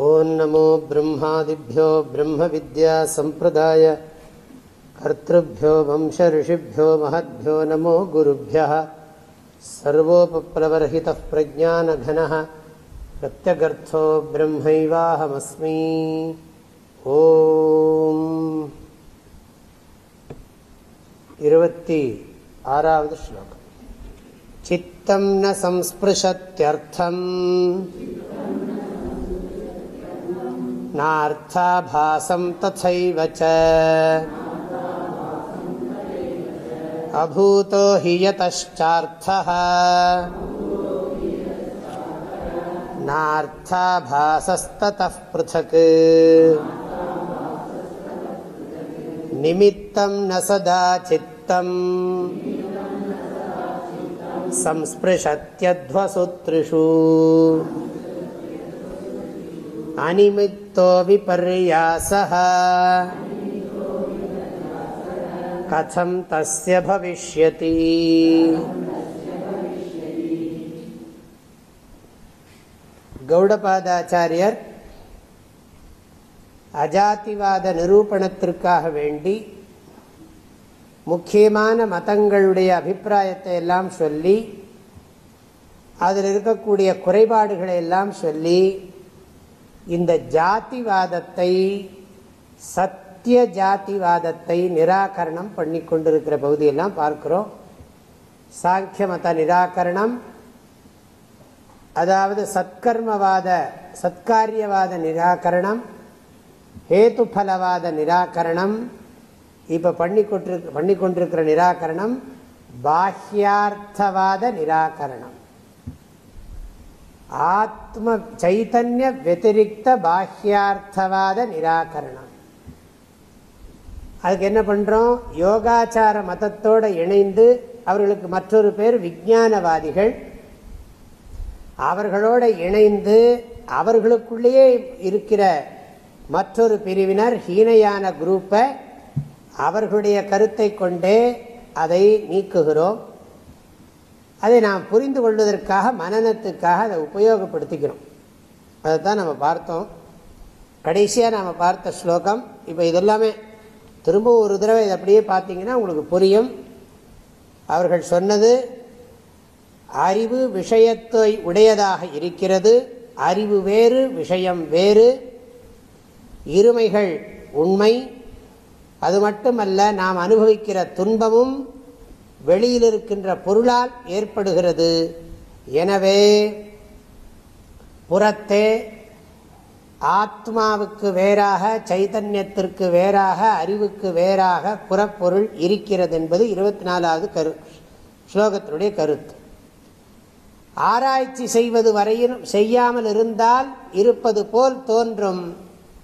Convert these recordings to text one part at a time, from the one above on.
ॐ नमो ब्रह्मादिभ्यो ब्रह्मविद्यासम्प्रदाय कर्तृभ्यो वंशऋषिभ्यो महद्भ्यो नमो गुरुभ्यः सर्वोपप्लवर्हितः प्रज्ञानघनः प्रत्यगर्थो ब्रह्मैवाहमस्मि ॐ इवति आरावद् श्लोकम् चित्तं न संस्पृशत्यर्थम् नार्थाभासं तथैव च अभूतो हि यतश्चार्थः नार्थाभासस्ततः पृथक् निमित्तं न सदा चित्तम् संस्पृशत्यध्वसूत्रिषु अनिमित्तो विपर्यासः कथं तस्य भविष्यति கௌடபாதாச்சாரியர் அஜாதிவாத நிரூபணத்திற்காக வேண்டி முக்கியமான மதங்களுடைய அபிப்பிராயத்தை எல்லாம் சொல்லி அதில் இருக்கக்கூடிய குறைபாடுகளை எல்லாம் சொல்லி இந்த ஜாதிவாதத்தை சத்திய ஜாதிவாதத்தை நிராகரணம் பண்ணி கொண்டிருக்கிற பகுதியெல்லாம் பார்க்கிறோம். சாங்கிய மத நிராகரணம் அதாவது சத்கர்மவாத சத்காரியவாத நிராகரணம் ஹேத்துஃபலவாத நிராகரணம் இப்போ பண்ணி கொண்டிருக்க பண்ணி கொண்டிருக்கிற நிராகரணம் பாஹ்யார்த்தவாத நிராகரணம். ஆத்ம சைத்தன்ய வத்திரிக்த பாஹ்யார்த்தவாத நிராகரணம் அதுக்கு என்ன பண்ணுறோம் யோகாச்சார மதத்தோடு இணைந்து அவர்களுக்கு மற்றொரு பேர் விஜானவாதிகள் அவர்களோடு இணைந்து அவர்களுக்குள்ளேயே இருக்கிற மற்றொரு பிரிவினர் ஹீனையான குரூப்பை அவர்களுடைய கருத்தை கொண்டே அதை நீக்குகிறோம். அதை நாம் புரிந்து கொள்வதற்காக மனநத்துக்காக அதை உபயோகப்படுத்திக்கிறோம். அதை தான் நம்ம பார்த்தோம். கடைசியாக நாம் பார்த்த ஸ்லோகம் இப்போ இதெல்லாமே திரும்ப ஒரு தடவை இதை அப்படியே பார்த்தீங்கன்னா உங்களுக்கு புரியும். அவர்கள் சொன்னது அறிவு விஷயத்தை உடையதாக இருக்கிறது அறிவு வேறு விஷயம் வேறு இருமைகள் உண்மை அது மட்டுமல்ல நாம் அனுபவிக்கிற துன்பமும் வெளியில் இருக்கின்ற பொருளால் ஏற்படுகிறது. எனவே புறத்தே ஆத்மாவுக்கு வேறாக சைதன்யத்திற்கு வேறாக அறிவுக்கு வேறாக புறப்பொருள் இருக்கிறது என்பது இருபத்தி நாலாவது கரு ஸ்லோகத்தினுடைய கருத்து. ஆராய்ச்சி செய்வது வரையிலும் செய்யாமல் இருந்தால் இருப்பது போல் தோன்றும்.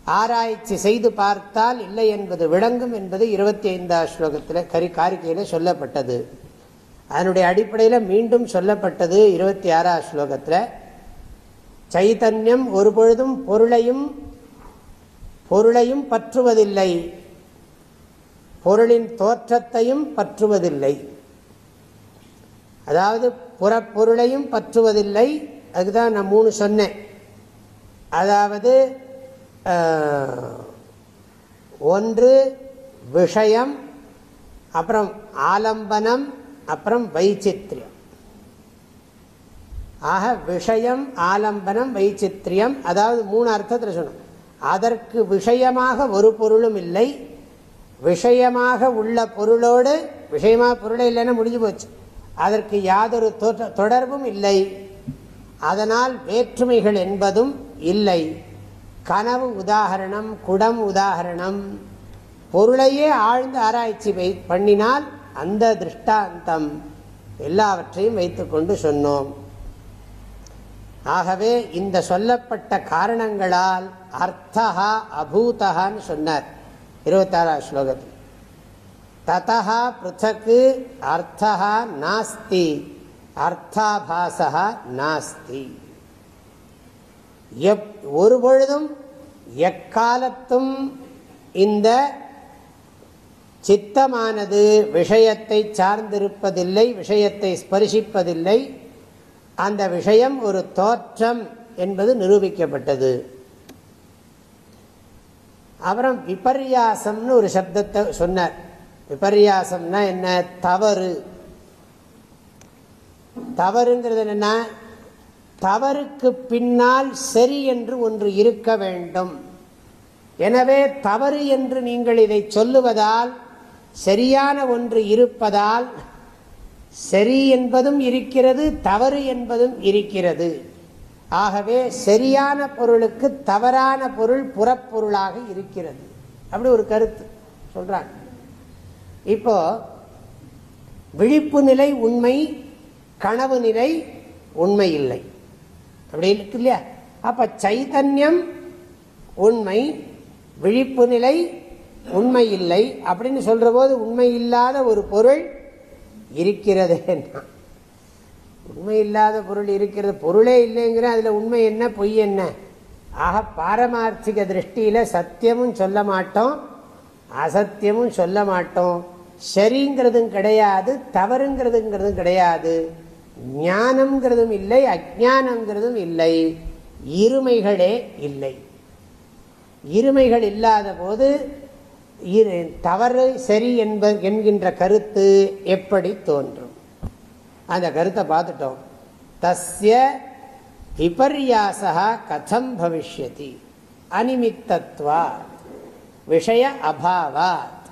ஆராய்ச்சி செய்து பார்த்தால் இல்லை என்பது விளங்கும் என்பது இருபத்தி ஐந்தாம் ஸ்லோகத்தில் கரி காரிக்கையில் சொல்லப்பட்டது. அதனுடைய அடிப்படையில் மீண்டும் சொல்லப்பட்டது இருபத்தி ஆறாம் ஸ்லோகத்தில். சைத்தன்யம் ஒரு பொழுதும் பொருளையும் பொருளையும் பற்றுவதில்லை. பொருளின் தோற்றத்தையும் பற்றுவதில்லை. அதாவது புறப்பொருளையும் பற்றுவதில்லை. அதுதான் நான் மூணு சொன்னேன். அதாவது ஒன்று விஷயம் அப்புறம் ஆலம்பனம் அப்புறம் வைச்சித்ரியம் ஆக விஷயம் ஆலம்பனம் வைச்சித்ரியம் அதாவது மூணு அர்த்தத்தில் சொன்னோம். அதற்கு விஷயமாக ஒரு பொருளும் இல்லை. விஷயமாக உள்ள பொருளோடு விஷயமாக பொருளே இல்லைன்னா முடிஞ்சு போச்சு. அதற்கு யாதொரு தொடர்பும் இல்லை. அதனால் வேற்றுமைகள் என்பதும் இல்லை. கனவு உதாகரணம் குடம் உதாகரணம் பொருளையே ஆழ்ந்து ஆராய்ச்சி வை பண்ணினால் அந்த திருஷ்டாந்தம். எல்லாவற்றையும் வைத்துக்கொண்டு சொன்னோம். ஆகவே இந்த சொல்லப்பட்ட காரணங்களால் அர்த்தா அபூதகான்னு சொன்னார் இருபத்தாறாம் ஸ்லோகத்தில். ததா பிருத்தக்கு அர்த்தா நாஸ்தி அர்த்தாபாசா நாஸ்தி. எப் ஒரு பொழுதும் எக்காலத்தும் இந்த சித்தமானது விஷயத்தை சார்ந்திருப்பதில்லை விஷயத்தை ஸ்பரிசிப்பதில்லை. அந்த விஷயம் ஒரு தோற்றம் என்பது நிரூபிக்கப்பட்டது. அப்புறம் விபர்யாசம்னு ஒரு சப்தத்தை சொன்னார். விபர்யாசம்னா என்ன? தவறு. தவறுங்கிறது என்னன்னா தவறுக்கு பின்னால் சரி என்று ஒன்று இருக்க வேண்டும். எனவே தவறு என்று நீங்கள் இதை சொல்லுவதால் சரியான ஒன்று இருப்பதால் சரி என்பதும் இருக்கிறது தவறு என்பதும் இருக்கிறது. ஆகவே சரியான பொருளுக்கு தவறான பொருள் புறப்பொருளாக இருக்கிறது. அப்படி ஒரு கருத்து சொல்றாங்க. இப்போ விழிப்பு நிலை உண்மை கனவு நிலை உண்மை இல்லை. அப்படி இருக்கு இல்லையா? அப்ப சைதன்யம் உண்மை விழிப்பு நிலை உண்மை இல்லை அப்படின்னு சொல்ற போது உண்மை இல்லாத ஒரு பொருள் இருக்கிறது உண்மை இல்லாத பொருள் இருக்கிறது. பொருளே இல்லைங்கிற அதுல உண்மை என்ன பொய் என்ன? ஆக பாரமார்த்திக திருஷ்டியில சத்தியமும் சொல்ல மாட்டோம் அசத்தியமும் சொல்ல மாட்டோம். சரிங்கிறதும் கிடையாது தவறுங்கிறதுங்கிறதும் கிடையாது. ஞானம்ங்கிறதும் இல்லை அஜானங்கிறதும் இல்லை. இருமைகளே இல்லை. இருமைகள் இல்லாத போது தவறு சரி என்ப என்கின்ற கருத்து எப்படி தோன்றும்? அந்த கருத்தை பார்த்துட்டோம். தஸ்ய விபர்யாசா கதம் பவிஷ்யதி. அனிமித்தத்வா விஷய அபாவாத்.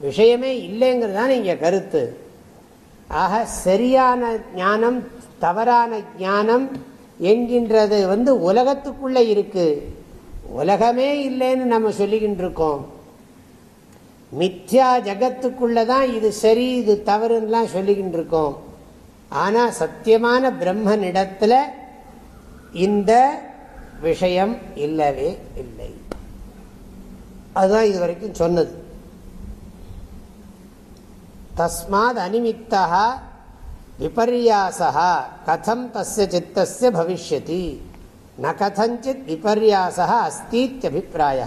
விஷயமே இல்லைங்கிறது தான் இங்கே கருத்து. ஆக சரியான ஞானம் தவறான ஞானம் என்கின்றது வந்து உலகத்துக்குள்ளே இருக்கு. உலகமே இல்லைன்னு நம்ம சொல்லிக்கிட்டு இருக்கோம் மித்யா ஜகத்துக்குள்ளதான் இது சரி இது தவறுன்னெலாம் சொல்லிக்கிட்டு இருக்கோம் ஆனால் சத்தியமான பிரம்மனிடத்தில் இந்த விஷயம் இல்லவே இல்லை. அதுதான் இது வரைக்கும் சொன்னது. தஸ்மாத் அனிமித்தா விபர்யாசா கதம் தஸ்ய சித்தஸ்ய பவிஷ்யதி ந கதஞ்சித் விபர்யாசா அஸ்தீத்தியபிப்பிராய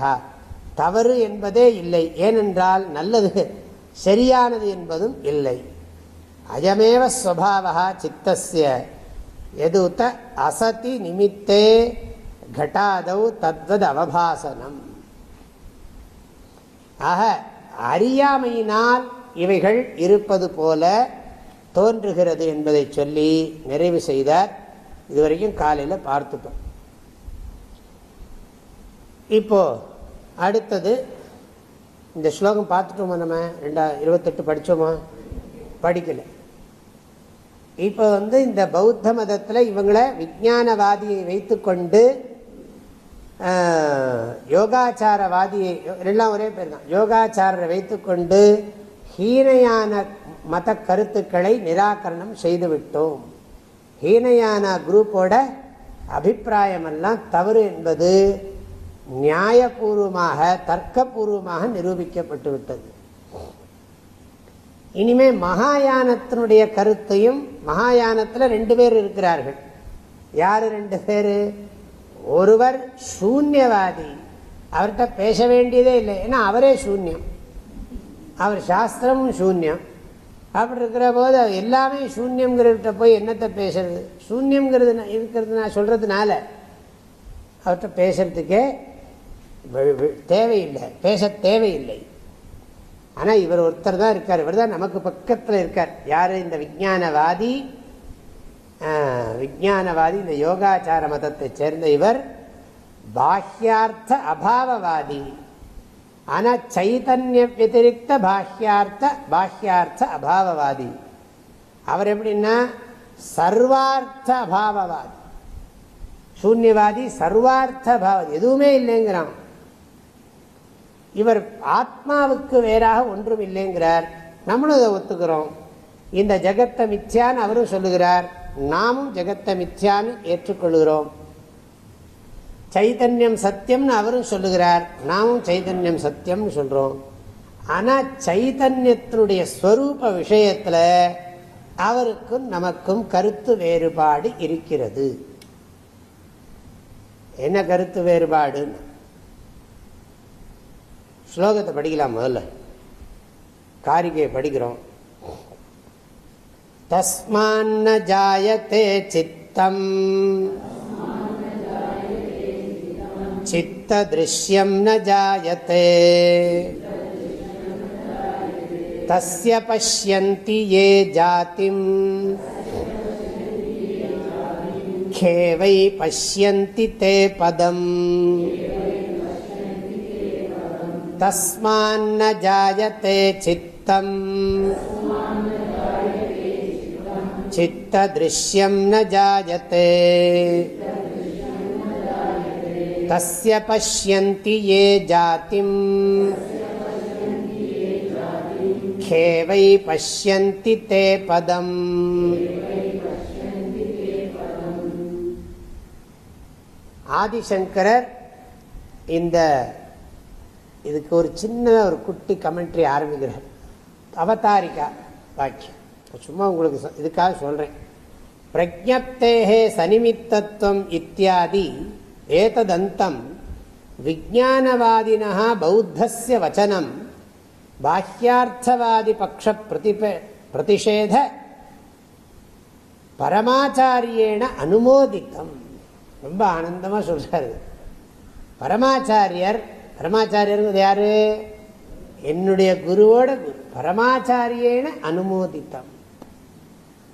தவறு என்பதே இல்லை ஏனென்றால் நல்லது சரியானது என்பதும் இல்லை। அயமேவ ஸ்வபாவா சித்தஸ்ய எதுத்த அசதி நிமித்தே கட்டாதவ் தத்வத் அவபாசனம்। ஆக அறியாமையினால் இவைகள் இருப்பது போல தோன்றுகிறது என்பதை சொல்லி நிறைவு செய்தார். இதுவரைக்கும் காலையில் பார்த்துட்டோம். இப்போ அடுத்தது இந்த ஸ்லோகம் பார்த்துட்டோமா நம்ம? ரெண்டா இருபத்தெட்டு படித்தோமா படிக்கலை. இப்போ வந்து இந்த பௌத்த மதத்தில் இவங்களை விஜானவாதியை வைத்துக்கொண்டு யோகாச்சாரவாதியை எல்லாம் ஒரே பேர் தான். யோகாச்சாரரை வைத்துக்கொண்டு ஹீனையான மத கருத்துக்களை நிராகரணம் செய்துவிட்டோம். ஹீனையான குரூப்போட அபிப்பிராயமெல்லாம் தவறு என்பது நியாயபூர்வமாக தர்க்கபூர்வமாக நிரூபிக்கப்பட்டு விட்டது இனிமே மகாயானத்தினுடைய கருத்தையும் மகாயானத்தில் ரெண்டு பேர் இருக்கிறார்கள். யார் ரெண்டு பேர்? ஒருவர் சூன்யவாதி. அவர்கிட்ட பேச வேண்டியதே இல்லை. ஏன்னா அவரே சூன்யம். அவர் சாஸ்திரமும் சூன்யம். அப்படி இருக்கிற போது எல்லாமே சூன்யங்கிறத போய் என்னத்தை பேசுறது? சூன்யங்கிறது இருக்கிறது நான் சொல்கிறதுனால அவர்கிட்ட பேசுறதுக்கே தேவையில்லை. பேச தேவையில்லை. ஆனால் இவர் ஒருத்தர் தான் இருக்கார். இவர் தான் நமக்கு பக்கத்தில் இருக்கார். யார்? இந்த விஜானவாதி விஜானவாதி இந்த யோகாச்சார மதத்தை சேர்ந்த இவர். பாஹ்யார்த்த அபாவவாதி. ஆனால் சைதன்ய வத்திரிக்த பாஹ்யார்த்த பாஹ்யார்த்த அபாவவாதி அவர் எப்படின்னா சர்வார்த்த அபாவவாதி சூன்யவாதி சர்வார்த்த பாவம் எதுவுமே இல்லைங்கிறான் இவர் ஆத்மாவுக்கு வேறாக ஒன்றும் இல்லைங்கிறார் நம்மளும் அதை ஒத்துக்கிறோம் இந்த ஜெகத்தை மித்யான்னு அவரும் சொல்லுகிறார் நாமும் ஜெகத்தை மித்யான்னு ஏற்றுக்கொள்கிறோம் சைதன்யம் சத்தியம்னு அவரும் சொல்லுகிறார். நாமும் சைதன்யம் சத்தியம்னு சொல்றோம். ஆனா சைதன்யத்தினுடைய ஸ்வரூப விஷயத்துல அவருக்கும் நமக்கும் கருத்து வேறுபாடு இருக்கிறது. என்ன கருத்து வேறுபாடுன்னு ஸ்லோகத்தை படிக்கலாம் முதல்ல. காரிகையை படிக்கிறோம். தஸ்மான்ன ஜாயத்தே சித்தம். चित्तदृश्यं न जायते तस्य पश्यन्ति ये जातिम् खे वै पश्यन्ति ते पदम् तस्मान्न जायते चित्तम् चित्तदृश्यं न जायते तस्य पश्यन्ति ये जातिम् खे वै पश्यन्ति ते पदम् ஆதிசங்கரர் இந்த இதுக்கு ஒரு சின்ன ஒரு குட்டி கமெண்ட்ரி ஆரம்பிக்கிறார் அவதாரிகா வாக்கியம் சும்மா உங்களுக்கு இதுக்காக சொல்கிறேன் பிரஜப்தேகே சனிமித்தத்துவம் இத்தியாதி ஏததந்தம் விஜானவாதினா பௌத்தஸ்ய வச்சனம் பாஹ்யார்த்தவாதி பக்ஷ பிரதிப பிரதிஷேத பரமாச்சாரியேன அனுமோதித்தம் ரொம்ப ஆனந்தமாக சொல்கிறாரு பரமாச்சாரியர் பரமாச்சாரியர் யாரு? என்னுடைய குருவோட குரு. பரமாச்சாரியேன அனுமோதித்தம்.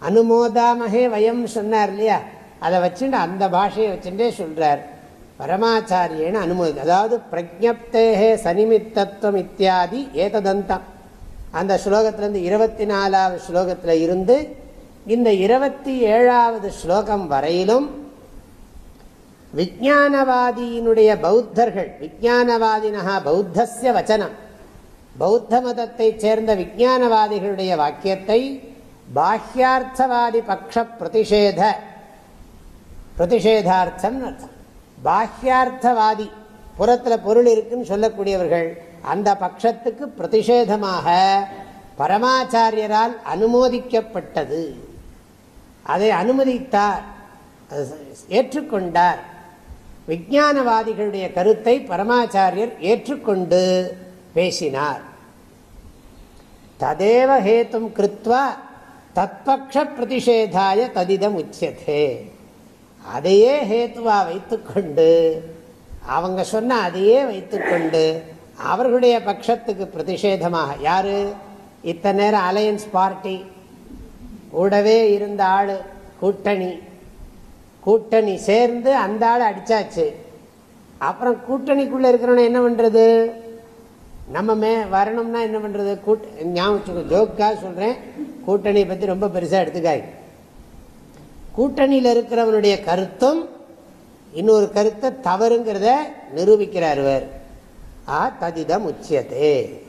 அனுமோதாமகே வயம் சொன்னார் இல்லையா? அதை வச்சுட்டு அந்த பாஷையை வச்சுட்டே சொல்கிறார் பரமாச்சாரியேன அனுமதி அதாவது பிரஜப்தேகே சனிமித்தத்துவம் இத்தியாதி ஏததந்தம். அந்த ஸ்லோகத்திலிருந்து இருபத்தி நாலாவது ஸ்லோகத்தில் இருந்து இந்த இருபத்தி ஏழாவது ஸ்லோகம் வரையிலும் விஜானவாதியினுடைய பௌத்தர்கள் விஜானவாதினா பௌத்தசிய வச்சனம் பௌத்த மதத்தை சேர்ந்த விஜானவாதிகளுடைய வாக்கியத்தை பாஹ்யார்த்தவாதி பக்ஷ பிரதிஷேத பிரதிஷேதார்த்தம் அர்த்தம். பாஹ்யார்த்தவாதி புறத்தில் பொருள் இருக்குன்னு சொல்லக்கூடியவர்கள் அந்த பட்சத்துக்கு பிரதிஷேதமாக பரமாச்சாரியரால் அனுமோதிக்கப்பட்டது. அதை அனுமதித்தார் ஏற்றுக்கொண்டார். விஜானவாதிகளுடைய கருத்தை பரமாச்சாரியர் ஏற்றுக்கொண்டு பேசினார். ததேவ ஹேத்தும் கிருத்வா தத்பக்ஷ பிரதிஷேதாய ததிதம் உச்சதே அதையே ஹேத்துவா வைத்துக்கொண்டு அவங்க சொன்ன அதையே வைத்துக்கொண்டு அவர்களுடைய பட்சத்துக்கு பிரதிஷேதமாக யாரு? இத்தனை நேரம் அலையன்ஸ் பார்ட்டி கூடவே இருந்த ஆள் கூட்டணி. கூட்டணி சேர்ந்து அந்த ஆள் அடிச்சாச்சு. அப்புறம் கூட்டணிக்குள்ள இருக்கிறவன என்ன பண்றது? நம்ம மே வரணும்னா என்ன பண்றது? கூட்ட ஞாபகம் ஜோக்காக சொல்றேன். கூட்டணியை பத்தி ரொம்ப பெருசா எடுத்துக்காய் கூட்டணியில் இருக்கிறவனுடைய கருத்தும் இன்னொரு கருத்தை தவறுங்கிறத நிரூபிக்கிறார் இவர். ஆ ததிதம் உச்சியதே.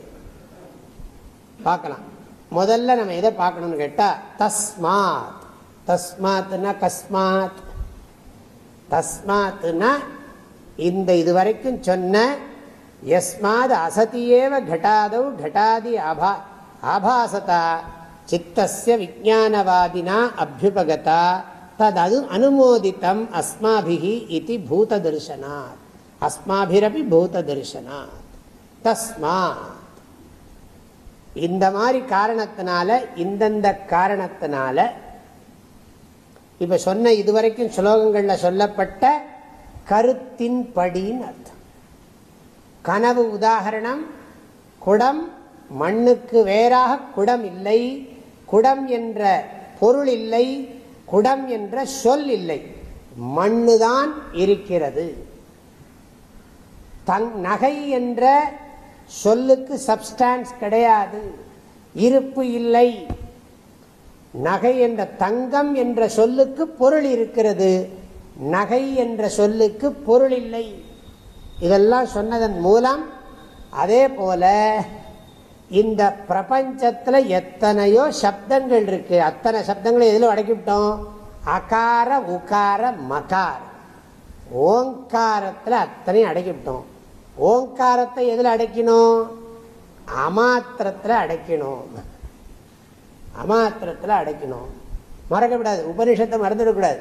பார்க்கலாம். முதல்ல நம்ம எதை பார்க்கணும்னு கேட்டால் தஸ்மாத். தஸ்மாத்னா கஸ்மாத். தஸ்மாத்னா இந்த இதுவரைக்கும் சொன்ன எஸ்மாத் அசதியேவ கட்டாதவ் கட்டாதி ஆபா ஆபாசதா சித்தசிய விஜானவாதினா அபியுபகதா. தது அது அனுமோதித்தம் அஸ்மாபிகி இது பூத தரிசனாத் அஸ்மாபிரபி பூத தரிசனாத் தஸ்மாத் இந்த மாதிரி காரணத்தினால இந்தந்த காரணத்தினால இப்ப சொன்ன இதுவரைக்கும் ஸ்லோகங்கள்ல சொல்லப்பட்ட கருத்தின் படின்னு அர்த்தம். கனவு உதாகரணம் குடம் மண்ணுக்கு வேறாக குடம் இல்லை குடம் என்ற பொருள் இல்லை குடம் என்ற சொல் இல்லை. மண்ணுதான் இருக்கிறது. தங் நகை என்ற சொல்லுக்கு சப்ஸ்டான்ஸ் கிடையாது. இருப்பு இல்லை. நகை என்ற தங்கம் என்ற சொல்லுக்கு பொருள் இருக்கிறது. நகை என்ற சொல்லுக்கு பொருள் இல்லை. இதெல்லாம் சொன்னதன் மூலம் அதே போல இந்த பிரபஞ்சத்தில் எத்தனையோ சப்தங்கள் இருக்கு. அத்தனை சப்தங்களை எதில் அடக்கிவிட்டோம்? அகார உகார மகார். ஓங்காரத்தில் அத்தனையும் அடக்கிவிட்டோம். ஓங்காரத்தை எதில் அடைக்கணும் அமாத்திரத்தில் அடைக்கணும் அமாத்திரத்தில் அடைக்கணும் மறக்கக்கூடாது. உபனிஷத்தை மறந்துவிடக்கூடாது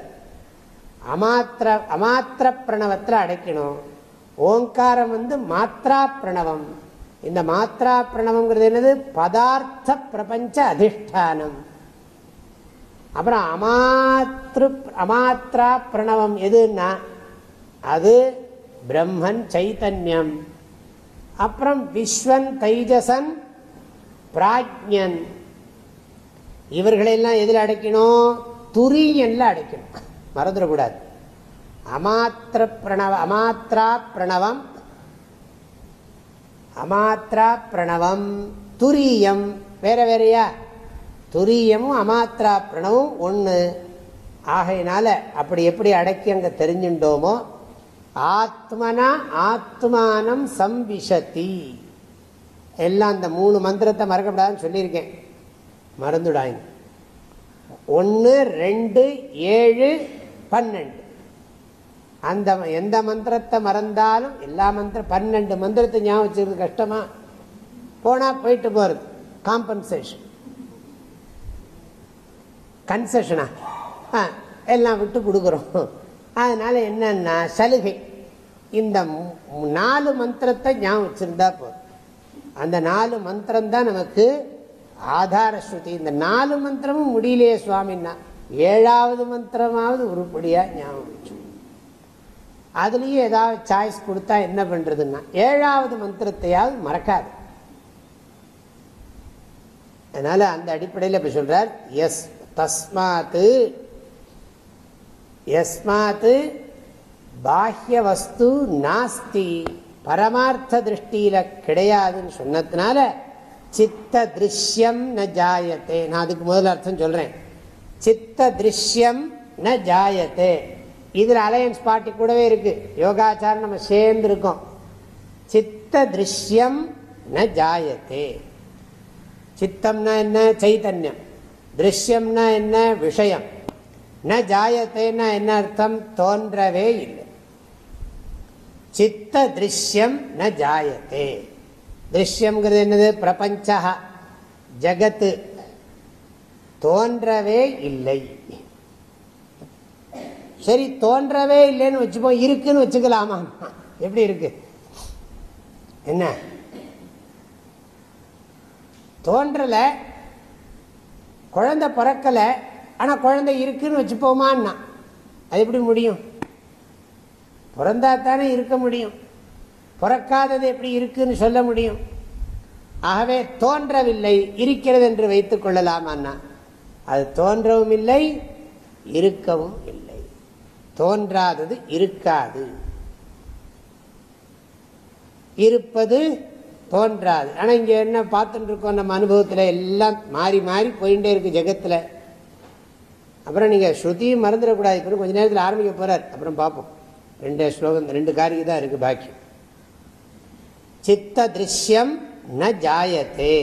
அமாத்திர அமாத்திர பிரணவத்தில் அடைக்கணும் ஓங்காரம் வந்து மாத்ரா பிரணவம். இந்த மாத்ரா பிரணவங்கிறது என்னது? பதார்த்த பிரபஞ்ச அதிஷ்டானம். அப்புறம் அமாத்ரு அமாத்ரா பிரணவம் எதுன்னா? அது பிரம்மன் சைத்தன்யம். அப்புறம் விஸ்வன் தைஜசன் பிராஜ்யன். இவர்களெல்லாம் எதில் அடைக்கணும்? துரியன்ல அடைக்கணும். மறந்துடக்கூடாது. அமாத்திர பிரணவ அமாத்ரா பிரணவம் அமாத்ரா பிரணவம். துரியம். வேற வேறையா? துரியமும் அமாத்ரா பிரணவும் ஒன்று ஆகையினால அப்படி எப்படி அடக்கி அங்கே தெரிஞ்சுட்டோமோ ஆத்மனா ஆத்மானம் சம்விஷதி. எல்லாம் அந்த மூணு மந்திரத்தை மறக்கப்படாதுன்னு சொல்லியிருக்கேன். மறந்துடாங்க ஒன்று ரெண்டு ஏழு பன்னெண்டு. அந்த எந்த மந்திரத்தை மறந்தாலும் எல்லா மந்திரம் பன்னெண்டு மந்திரத்தை ஞாபகம் வச்சுக்கிறது கஷ்டமா? போனால் போயிட்டு போகிறது காம்பன்சேஷன் கன்செஷனா ஆ? எல்லாம் விட்டு கொடுக்குறோம். அதனால் என்னன்னா சலுகை. இந்த நாலு மந்திரத்தை ஞாபகம் வச்சுருந்தா போதும். அந்த நாலு மந்திரம் தான் நமக்கு ஆதார ஸ்ருதி. இந்த நாலு மந்திரமும் முடியலையே சுவாமின்னா ஏழாவது மந்திரமாவது உருப்படியாக ஞாபகம் வச்சு அதுலேயும் ஏதாவது சாய்ஸ் கொடுத்தா என்ன பண்ணுறதுன்னா ஏழாவது மந்திரத்தையாவது மறக்காது. அதனால் அந்த அடிப்படையில் இப்போ சொல்கிறார் எஸ் தஸ்மாத்து எஸ்மாத்து பாஹ்ய வஸ்து நாஸ்தி பரமார்த்த திருஷ்டியில் கிடையாதுன்னு சொன்னதுனால சித்த திருஷ்யம் ந ஜாயத்தே. நான் அதுக்கு முதல்ல அர்த்தம் சொல்கிறேன் சித்த திருஷ்யம் ந ஜாயத்தே. இதில் அலையன்ஸ் பார்ட்டி கூடவே இருக்கு. யோகாச்சாரம் நம்ம சேர்ந்துருக்கோம். சித்த திருஷ்யம் ந ஜாயத்தே. சித்தம்னா என்ன? சைத்தன்யம் திருஷ்யம்னா என்ன? விஷயம். ந ஜாயத்தேன்னா என்ன அர்த்தம்? தோன்றவே இல்லை. சித்த திருஷ்யம் ந ஜாயத்தே. திருஷ்யம்ங்கிறது என்னது? பிரபஞ்சா ஜகத்து. தோன்றவே இல்லை. சரி தோன்றவே இல்லைன்னு வச்சுப்போம் இருக்குன்னு வச்சுக்கலாமா? எப்படி இருக்கு? என்ன? தோன்றல குழந்தை பிறக்கலை ஆனால் குழந்தை இருக்குன்னு வச்சுப்போமான்னா அது எப்படி முடியும்? பிறந்தா தானே இருக்க முடியும். பிறக்காதது எப்படி இருக்குன்னு சொல்ல முடியும். ஆகவே தோன்றவில்லை இருக்கிறது என்று வைத்துக் கொள்ளலாமான்னா அது தோன்றவும் இல்லை இருக்கவும் இல்லை. தோன்றாதது இருக்காது. இருப்பது தோன்றாது. ஆனால் இங்கே என்ன பார்த்துட்டு இருக்கோம் நம்ம அனுபவத்தில் எல்லாம் மாறி மாறி போயிட்டே இருக்கு ஜெகத்தில். அப்புறம் நீங்கள் ஸ்ருதியும் மறந்துடக்கூடாது. இப்போ கொஞ்ச நேரத்தில் ஆரம்பிக்க போகிறார் அப்புறம் பார்ப்போம். ரெண்டு ஸ்லோகம் ரெண்டு காரியம் தான் இருக்குது பாக்கி. சித்த திருஷ்யம் ந ஜாயத்தே.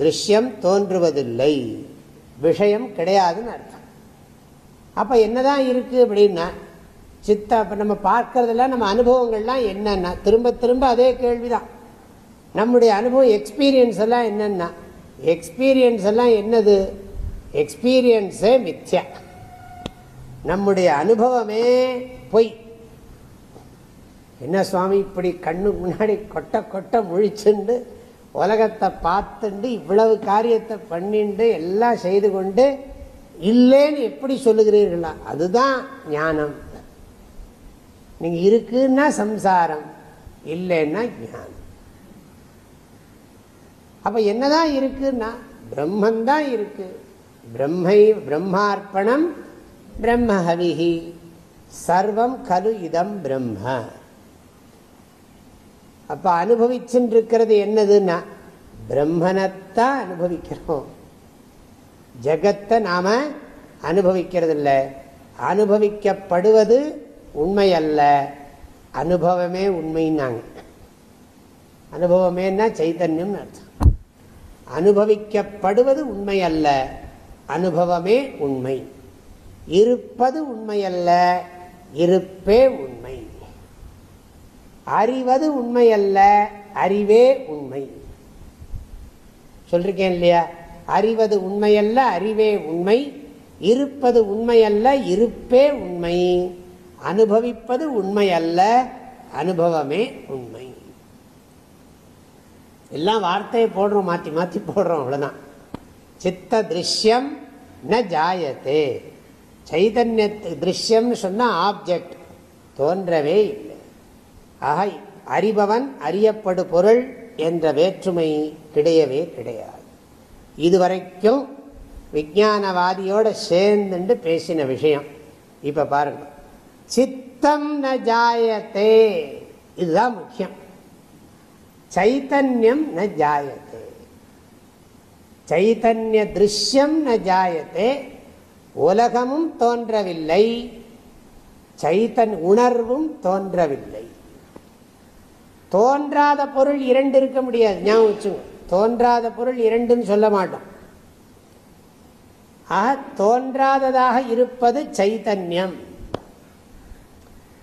திருஷ்யம் தோன்றுவதில்லை. விஷயம் கிடையாதுன்னு அர்த்தம். அப்போ என்னதான் இருக்குது அப்படின்னா சித்த இப்போ நம்ம பார்க்கறதெல்லாம் நம்ம அனுபவங்கள்லாம் என்னென்னா திரும்ப திரும்ப அதே கேள்விதான். நம்முடைய அனுபவம் எக்ஸ்பீரியன்ஸ் எல்லாம் என்னென்னா எக்ஸ்பீரியன்ஸ் எல்லாம் என்னது? எக்ஸ்பீரியன்ஸே மித்யா. நம்முடைய அனுபவமே பொய். என்ன சுவாமி இப்படி கண்ணு முன்னாடி கொட்ட கொட்ட முழிச்சுண்டு உலகத்தை பார்த்துண்டு இவ்வளவு காரியத்தை பண்ணிண்டு எல்லாம் செய்து கொண்டு இல்லைன்னு எப்படி சொல்லுகிறீர்களா? அதுதான் ஞானம். நீங்க இருக்குன்னா சம்சாரம் இல்லைன்னா ஞானம். அப்ப என்னதான் இருக்குன்னா பிரம்மந்தான் இருக்கு. பிரம்மை பிரம்மார்ப்பணம் பிரம்மஹவிஹி. சர்வம் கலு இதம் பிரம்ம. அப்ப அனுபவிச்சுட்டு இருக்கிறது என்னதுன்னா பிரம்மனத்தான் அனுபவிக்கிறோம். ஜகத்தை நாம் அனுபவிக்கிறது இல்லை அனுபவிக்கப்படுவது உண்மை அல்ல அனுபவமே உண்மைன்னாங்க. அனுபவமேன்னா சைத்தன்யம் அர்த்தம். அனுபவிக்கப்படுவது உண்மை அல்ல அனுபவமே உண்மை. இருப்பது உண்மையல்ல. இருப்பே உண்மை. அறிவது உண்மை அல்ல அறிவே உண்மை. சொல்லிருக்கேன் இல்லையா? அறிவது உண்மையல்ல அறிவே உண்மை. இருப்பது உண்மையல்ல இருப்பே உண்மை. அனுபவிப்பது உண்மையல்ல அனுபவமே உண்மை. எல்லாம் வார்த்தையை போடுறோம் மாற்றி மாற்றி போடுறோம் அவ்வளோதான் சித்த திருஷ்யம் ந ஜாயத்தே. சைதன்ய திருஷ்யம்னு சொன்னால் ஆப்ஜெக்ட் தோன்றவே இல்லை. ஆக அறிபவன் அறியப்படு பொருள் என்ற வேற்றுமை கிடையவே கிடையாது. இதுவரைக்கும் விஜானவாதியோட சேர்ந்துண்டு பேசின விஷயம். இப்ப பாருங்க. சித்தம் ந ஜாயத்தே இதுதான் முக்கியம். சைத்தன்யம் ந ஜாயத்தே சைத்தன்ய திருஷ்யம் ந ஜாயத்தே உலகமும் தோன்றவில்லை. சைத்தன் உணர்வும் தோன்றவில்லை. தோன்றாத பொருள் இரண்டு இருக்க முடியாது. ஞாபகம் வச்சுங்க தோன்றாத பொருள் இரண்டுன்னு சொல்ல மாட்டோம். ஆக தோன்றாததாக இருப்பது சைத்தன்யம்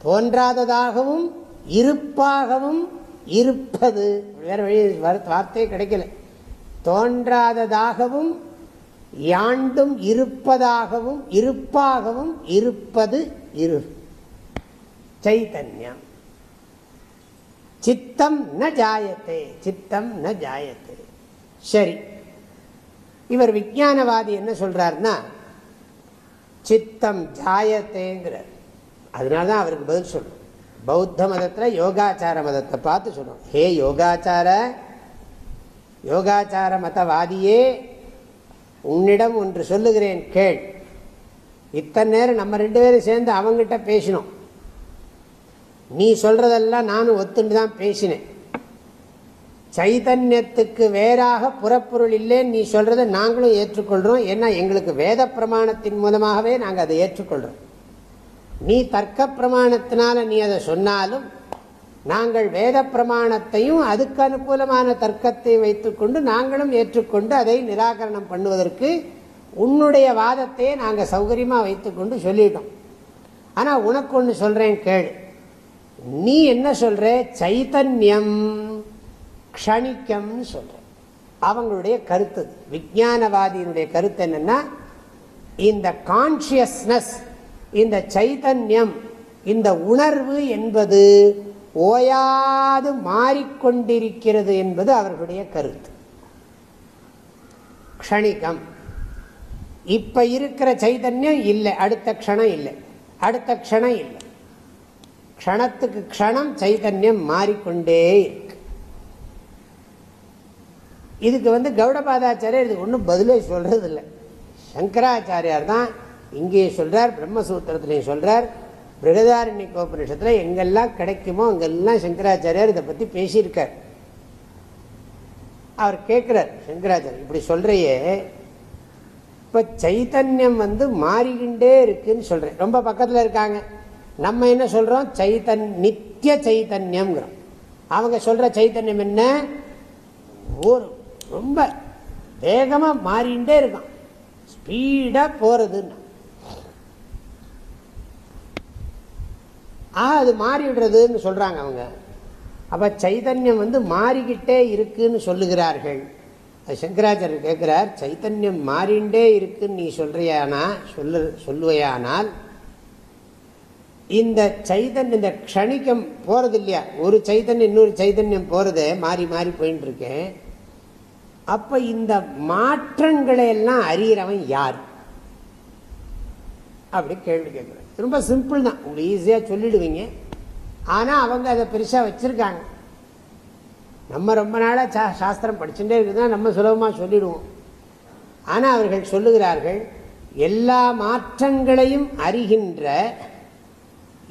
தோன்றாததாகவும் இருப்பாகவும் இருப்பது. வேறு வழி வார்த்தையே கிடைக்கல. தோன்றாததாகவும் யாண்டும் இருப்பதாகவும் இருப்பாகவும் இருப்பது இரு. சைத்தன்யம் சித்தம் ந ஜாயத்தே. சித்தம் ந ஜாயத்தே. சரி. இவர் விஜானவாதி என்ன சொல்றாருன்னா சித்தம் ஜாயத்தேங்கிறார். அதனால தான் அவருக்கு பதில் சொல்லணும். பௌத்த மதத்தில் யோகாச்சார மதத்தை பார்த்து சொல்லணும். ஹே யோகாச்சார யோகாச்சார மதவாதியே உன்னிடம் ஒன்று சொல்லுகிறேன் கேள். இத்தனை நேரம் நம்ம ரெண்டு பேரும் சேர்ந்து அவங்ககிட்ட பேசினோம். நீ சொல்றதெல்லாம் நானும் ஒத்துண்டு தான் பேசினேன். சைதன்யத்துக்கு வேறாக புறப்பொருள் இல்லைன்னு நீ சொல்றதை நாங்களும் ஏற்றுக்கொள்கிறோம் ஏன்னா எங்களுக்கு வேத பிரமாணத்தின் மூலமாகவே நாங்கள் அதை ஏற்றுக்கொள்கிறோம் நீ தர்க்க பிரமாணத்தினால நீ அதை சொன்னாலும் நாங்கள் வேத பிரமாணத்தையும் அதுக்கு அனுகூலமான தர்க்கத்தை வைத்துக்கொண்டு நாங்களும் ஏற்றுக்கொண்டு அதை நிராகரணம் பண்ணுவதற்கு உன்னுடைய வாதத்தையே நாங்கள் சௌகரியமாக வைத்துக்கொண்டு சொல்லிட்டோம். ஆனால் உனக்கு ஒன்று சொல்கிறேன் கேள். நீ என்ன சொல்கிற சைத்தன்யம் க்ஷணிக்கம்னு சொல்கிறோம் அவங்களுடைய கருத்து விஜானவாதியினுடைய கருத்து என்னென்னா இந்த கான்சியஸ்னஸ் இந்த சைதன்யம் இந்த உணர்வு என்பது ஓயாது மாறிக்கொண்டிருக்கிறது என்பது அவர்களுடைய கருத்து. க்ஷணிகம். இப்ப இருக்கிற சைதன்யம் இல்லை. அடுத்த க்ஷணம் இல்லை. அடுத்த க்ஷணம் இல்லை. க்ஷணத்துக்கு க்ஷணம் சைதன்யம் மாறிக்கொண்டே இருக்கு. இதுக்கு வந்து கௌடபாதாச்சாரியர் இதுக்கு ஒன்றும் பதிலே சொல்கிறது இல்லை சங்கராச்சாரியார் தான் இங்கேயும் சொல்கிறார் பிரம்மசூத்திரத்திலையும் சொல்கிறார் பிரகதாரண்ய கோபனிஷத்தில் எங்கெல்லாம் கிடைக்குமோ அங்கெல்லாம் சங்கராச்சாரியார் இதை பற்றி பேசியிருக்கார். அவர் கேட்குறார் சங்கராச்சாரியர் இப்படி சொல்கிறையே இப்போ சைத்தன்யம் வந்து மாறிக்கிண்டே இருக்குன்னு சொல்கிறேன் ரொம்ப பக்கத்தில் இருக்காங்க. நம்ம என்ன சொல்கிறோம் சைத்தன் நித்திய சைத்தன்யம்ங்கிறோம். அவங்க சொல்கிற சைத்தன்யம் என்ன? ஒரு ரொம்ப வேகமாக மாறிண்டே இருக்கான். ஸ்பீடாக போகிறதுன்னு ஆ அது மாறிடுறதுன்னு சொல்கிறாங்க அவங்க. அப்போ சைதன்யம் வந்து மாறிக்கிட்டே இருக்குன்னு சொல்லுகிறார்கள். அது சங்கராச்சாரியர் கேட்குறார் சைத்தன்யம் மாறிண்டே இருக்குன்னு நீ சொல்றியானா? சொல்லு சொல்லுவையானால். இந்த சைதன்யம் இந்த க்ஷணிக்கம் போறது இல்லையா ஒரு சைதன்யம் இன்னொரு சைதன்யம் போறதே மாறி மாறி போயின்னு இருக்கேன் அப்ப இந்த மாற்றங்களை எல்லாம் அறிகிறவன் யார்? அப்படி கேள்வி கேட்குறேன். ரொம்ப சிம்பிள் தான். உங்களுக்கு ஈஸியாக சொல்லிடுவீங்க. ஆனால் அவங்க அதை பெருசாக வச்சுருக்காங்க. நம்ம ரொம்ப நாளாக சா சாஸ்திரம் படிச்சுட்டே இருக்குதுன்னா நம்ம சுலபமாக சொல்லிடுவோம். ஆனால் அவர்கள் சொல்லுகிறார்கள் எல்லா மாற்றங்களையும் அறிகின்ற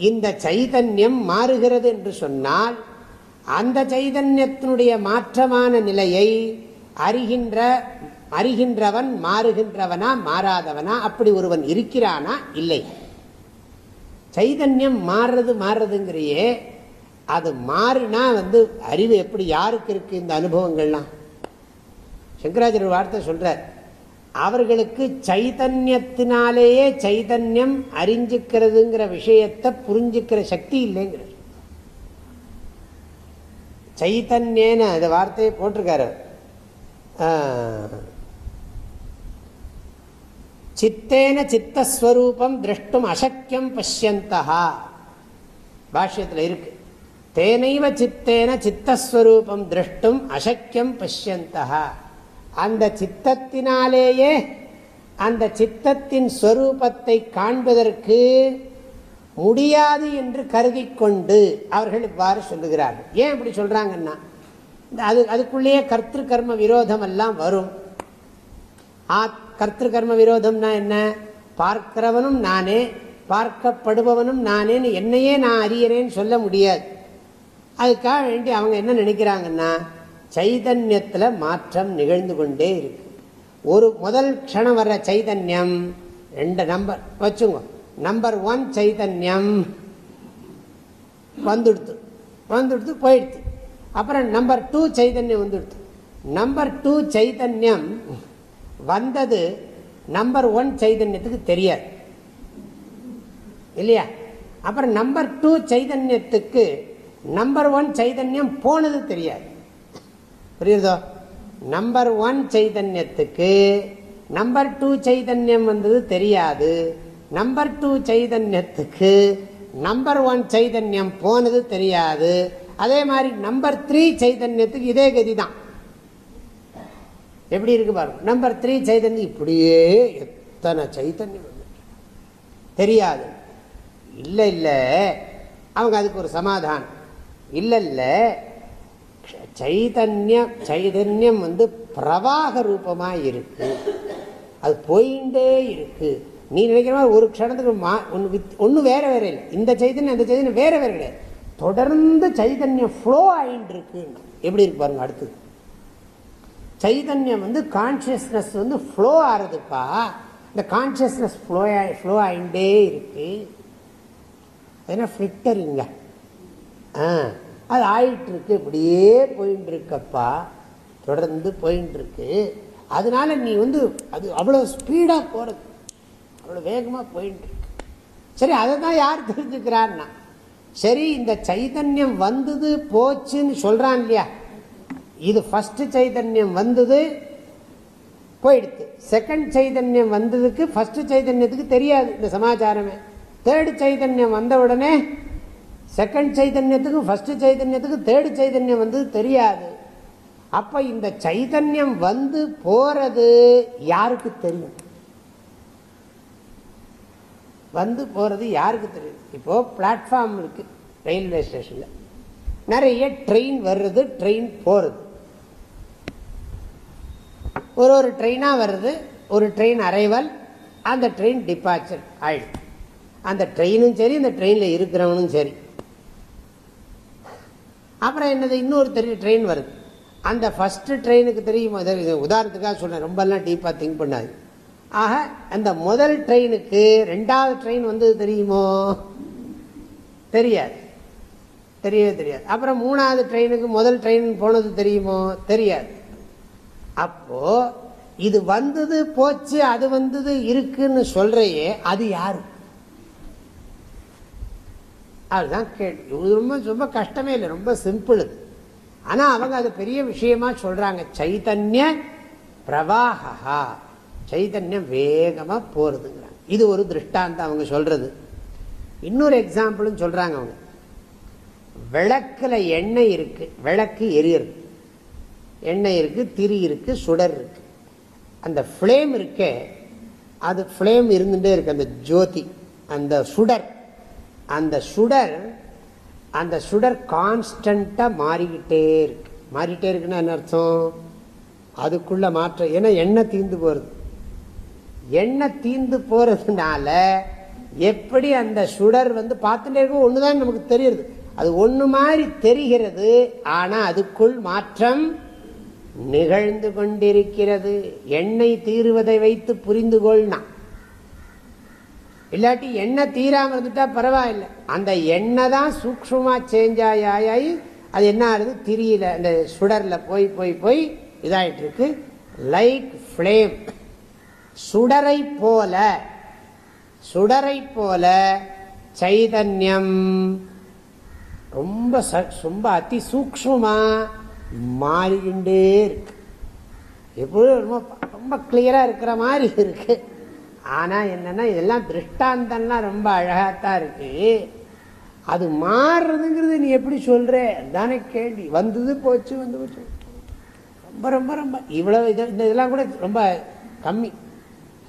இந்த சைதன்யம் மாறுகிறது என்று சொன்னால் அந்த சைதன்யத்தினுடைய மாற்றமான நிலையை அறிகின்ற அறிகின்றவன் மாறுகின்றவனா மாறாதவனா அப்படி ஒருவன் இருக்கிறானா? இல்லை. சைதன்யம் மாறுறது மாறுறதுங்கிறையே அது மாறுனா வந்து அறிவு எப்படி யாருக்கு இருக்கு இந்த அனுபவங்கள்லாம்? சங்கராச்சாரிய வார்த்தை சொல்றார். அவர்களுக்கு சைதன்யத்தினாலேயே சைதன்யம் அறிஞ்சுக்கிறதுங்கிற விஷயத்தை புரிஞ்சுக்கிற சக்தி இல்லைங்கிற சைதன்யன்னு அந்த வார்த்தையை போட்டிருக்காரு சித்தேன சித்தஸ்வரூபம் திரஷ்டும் அசக்கியம் பசியந்தா பாஷ்யத்தில் இருக்கு. தேனைவ சித்தேன சித்தஸ்வரூபம் திரஷ்டும் அசக்கியம் பசியந்தா அந்த சித்தத்தினாலேயே அந்த சித்தத்தின் ஸ்வரூபத்தை காண்பதற்கு முடியாது என்று கருதி கொண்டு அவர்கள் இவ்வாறு சொல்லுகிறார்கள். ஏன் இப்படி சொல்றாங்கன்னா அது அதுக்குள்ளேயே கர்த்திரு கர்ம விரோதம் எல்லாம் வரும். ஆ கர்த்திரு கர்ம விரோதம்னா என்ன? பார்க்கிறவனும் நானே பார்க்கப்படுபவனும் நானேன்னு என்னையே நான் அறியறேன்னு சொல்ல முடியாது. அதுக்காக வேண்டி அவங்க என்ன நினைக்கிறாங்கன்னா சைதன்யத்தில் மாற்றம் நிகழ்ந்து கொண்டே இருக்கு. ஒரு முதல் க்ஷணம் வர்ற சைதன்யம் ரெண்டு நம்பர் வச்சுங்க நம்பர் ஒன் சைதன்யம். வந்துடுத்து. வந்துடுத்து போயிடுத்து. அப்புறம் நம்பர் டூ சைதன்யம் வந்துடுது. நம்பர் டூ சைதன்யம் வந்தது நம்பர் ஒன் சைதன்யத்துக்கு தெரியாது. இல்லையா? அப்புறம் நம்பர் டூ சைதன்யத்துக்கு நம்பர் ஒன் சைதன்யம் போனது தெரியாது. புரியுதோ? நம்பர் ஒன் சைதன்யத்துக்கு நம்பர் டூ சைதன்யம் வந்தது தெரியாது. நம்பர் டூ சைதன்யத்துக்கு நம்பர் ஒன் சைதன்யம் போனது தெரியாது. அதே மாதிரி நம்பர் த்ரீ சைதன்யத்துக்கு இதே கதி தான் எப்படி இருக்கு பாருங்க. நம்பர் த்ரீ சைதன்யம் இப்படியே எத்தனை சைதன்யம் தெரியாது. இல்லை இல்லை. அவங்க அதுக்கு ஒரு சமாதானம். இல்லை இல்லை. சைதன்யம் சைதன்யம் வந்து பிரவாக ரூபமாக இருக்கு. அது போயிட்டே இருக்கு. நீ நினைக்கிற மாதிரி ஒரு க்ஷணத்துக்கு மா ஒன்று வித் ஒன்றும் வேற வேற இல்லை. இந்த சைதன்யம் அந்த சைதன்யம் வேற வேற கிடையாது. தொடர்ந்து சைதன்யம் ஃப்ளோ ஆகிட்டு இருக்கு எப்படி இருக்கு பாருங்க அடுத்தது சைதன்யம் வந்து கான்சியஸ்னஸ் வந்து ஃப்ளோ ஆகிறதுப்பா இந்த கான்சியஸ்னஸ் ஃப்ளோ ஃப்ளோ ஆகிட்டே இருக்கு. என்ன ஃபில்டருங்க ஆ அது ஆயிட்டு இருக்கு இப்படியே போயின்னு இருக்கப்பா தொடர்ந்து போயின்னு இருக்கு அதனால நீ வந்து அது அவ்வளோ ஸ்பீடாக போகிறது அவ்வளோ வேகமாக போயிட்டு இருக்கு சரி அதை தான் யார் தெரிஞ்சுக்கிறான்னா? சரி இந்த சைதன்யம் வந்தது போச்சுன்னு சொல்கிறான் இல்லையா? இது ஃபர்ஸ்ட் சைதன்யம் வந்தது போயிடுது செகண்ட் சைதன்யம் வந்ததுக்கு ஃபர்ஸ்ட் சைதன்யத்துக்கு தெரியாது இந்த சமாச்சாரமே. தேர்டு சைதன்யம் வந்த உடனே செகண்ட் சைதன்யத்துக்கு ஃபர்ஸ்ட் சைதன்யத்துக்கு தேர்டு சைதன்யம் வந்தது தெரியாது. அப்ப இந்த சைதன்யம் வந்து போறது யாருக்கு தெரியும்? வந்து போகிறது யாருக்கு தெரியுது? இப்போது பிளாட்ஃபார்ம் இருக்குது ரயில்வே ஸ்டேஷனில் நிறைய ட்ரெயின் வர்றது ட்ரெயின் போகிறது ஒரு ஒரு ட்ரெயினாக வருது ஒரு ட்ரெயின் அரைவல் அந்த ட்ரெயின் டிபார்ச்சர் ஆயிடுது. அந்த ட்ரெயினும் சரி இந்த ட்ரெயினில் இருக்கிறவனும் சரி. அப்புறம் என்னது இன்னொரு தெரிய ட்ரெயின் வருது. அந்த ஃபஸ்ட்டு ட்ரெயினுக்கு தெரியும்? உதாரணத்துக்காக சொல்கிறேன் ரொம்பலாம் டீப்பாக திங்க் பண்ணாது ஆக அந்த முதல் ட்ரெயினுக்கு ரெண்டாவது ட்ரெயின் வந்தது தெரியுமோ? தெரியாது. தெரியவே தெரியாது. அப்புறம் மூணாவது ட்ரெயினுக்கு முதல் ட்ரெயின் போனது தெரியுமோ? தெரியாது. அப்போ இது வந்தது போச்சு அது வந்தது இருக்குன்னு சொல்றையே அது யாரு? அதுதான் கேள்வி. இது ரொம்ப ரொம்ப கஷ்டமே இல்லை ரொம்ப சிம்பிள் இது. ஆனா அவங்க அது பெரிய விஷயமா சொல்றாங்க. சைதன்ய பிரவாகா சைதன்யம் வேகமாக போகிறதுங்கிறாங்க இது ஒரு திருஷ்டாந்தம் அவங்க சொல்கிறது இன்னொரு எக்ஸாம்பிளும் சொல்கிறாங்க அவங்க. விளக்குல எண்ணெய் இருக்குது விளக்கு எரியறது. எண்ணெய் இருக்குது திரி இருக்குது சுடர் இருக்குது அந்த ஃப்ளேம் இருக்கே அது ஃப்ளேம் இருந்துகிட்டே இருக்குது அந்த ஜோதி அந்த சுடர். அந்த சுடர் அந்த சுடர் கான்ஸ்டண்ட்டாக மாறிக்கிட்டே இருக்கு. மாறிட்டே இருக்குன்னா என்ன அர்த்தம்? அதுக்குள்ளே மாற்றம் ஏன்னா எண்ணெய் தீர்ந்து போகிறது எண்ணெய் தீந்து போறதுனால எப்படி அந்த சுடர் வந்து பார்த்துட்டே இருக்கும் ஒண்ணுதான் நமக்கு தெரியுது அது ஒண்ணு மாதிரி தெரிகிறது ஆனா அதுக்குள் மாற்றம் நிகழ்ந்து கொண்டிருக்கிறது. எண்ணெய் தீருவதை வைத்து புரிந்து கொள்னா. இல்லாட்டி எண்ணெய் தீராம இருந்துட்டா பரவாயில்லை. அந்த எண்ணெய் தான் சூக்ஷமா சேஞ்ச் ஆகி அது என்ன ஆகுது? திரியில அந்த சுடர்ல போய் போய் போய் இதாயிட்டு இருக்கு லைக் ஃப்ளேம் சுடரை போல சுடரை போல சைதன்யம். ரொம்ப ரொம்ப அதி சூக்ஷமா மாறிக்கிண்டே இருக்கு. எப்பொழுதும் ரொம்ப ரொம்ப கிளியராக இருக்கிற மாதிரி இருக்கு. ஆனால் என்னென்னா இதெல்லாம் திருஷ்டாந்தம்லாம் ரொம்ப அழகாகத்தான் இருக்கு. அது மாறுறதுங்கிறது நீ எப்படி சொல்கிற தானே கேள்வி. வந்தது போச்சு வந்து போச்சு. ரொம்ப ரொம்ப ரொம்ப. இவ்வளவு இது இந்த இதெல்லாம் கூட ரொம்ப கம்மி.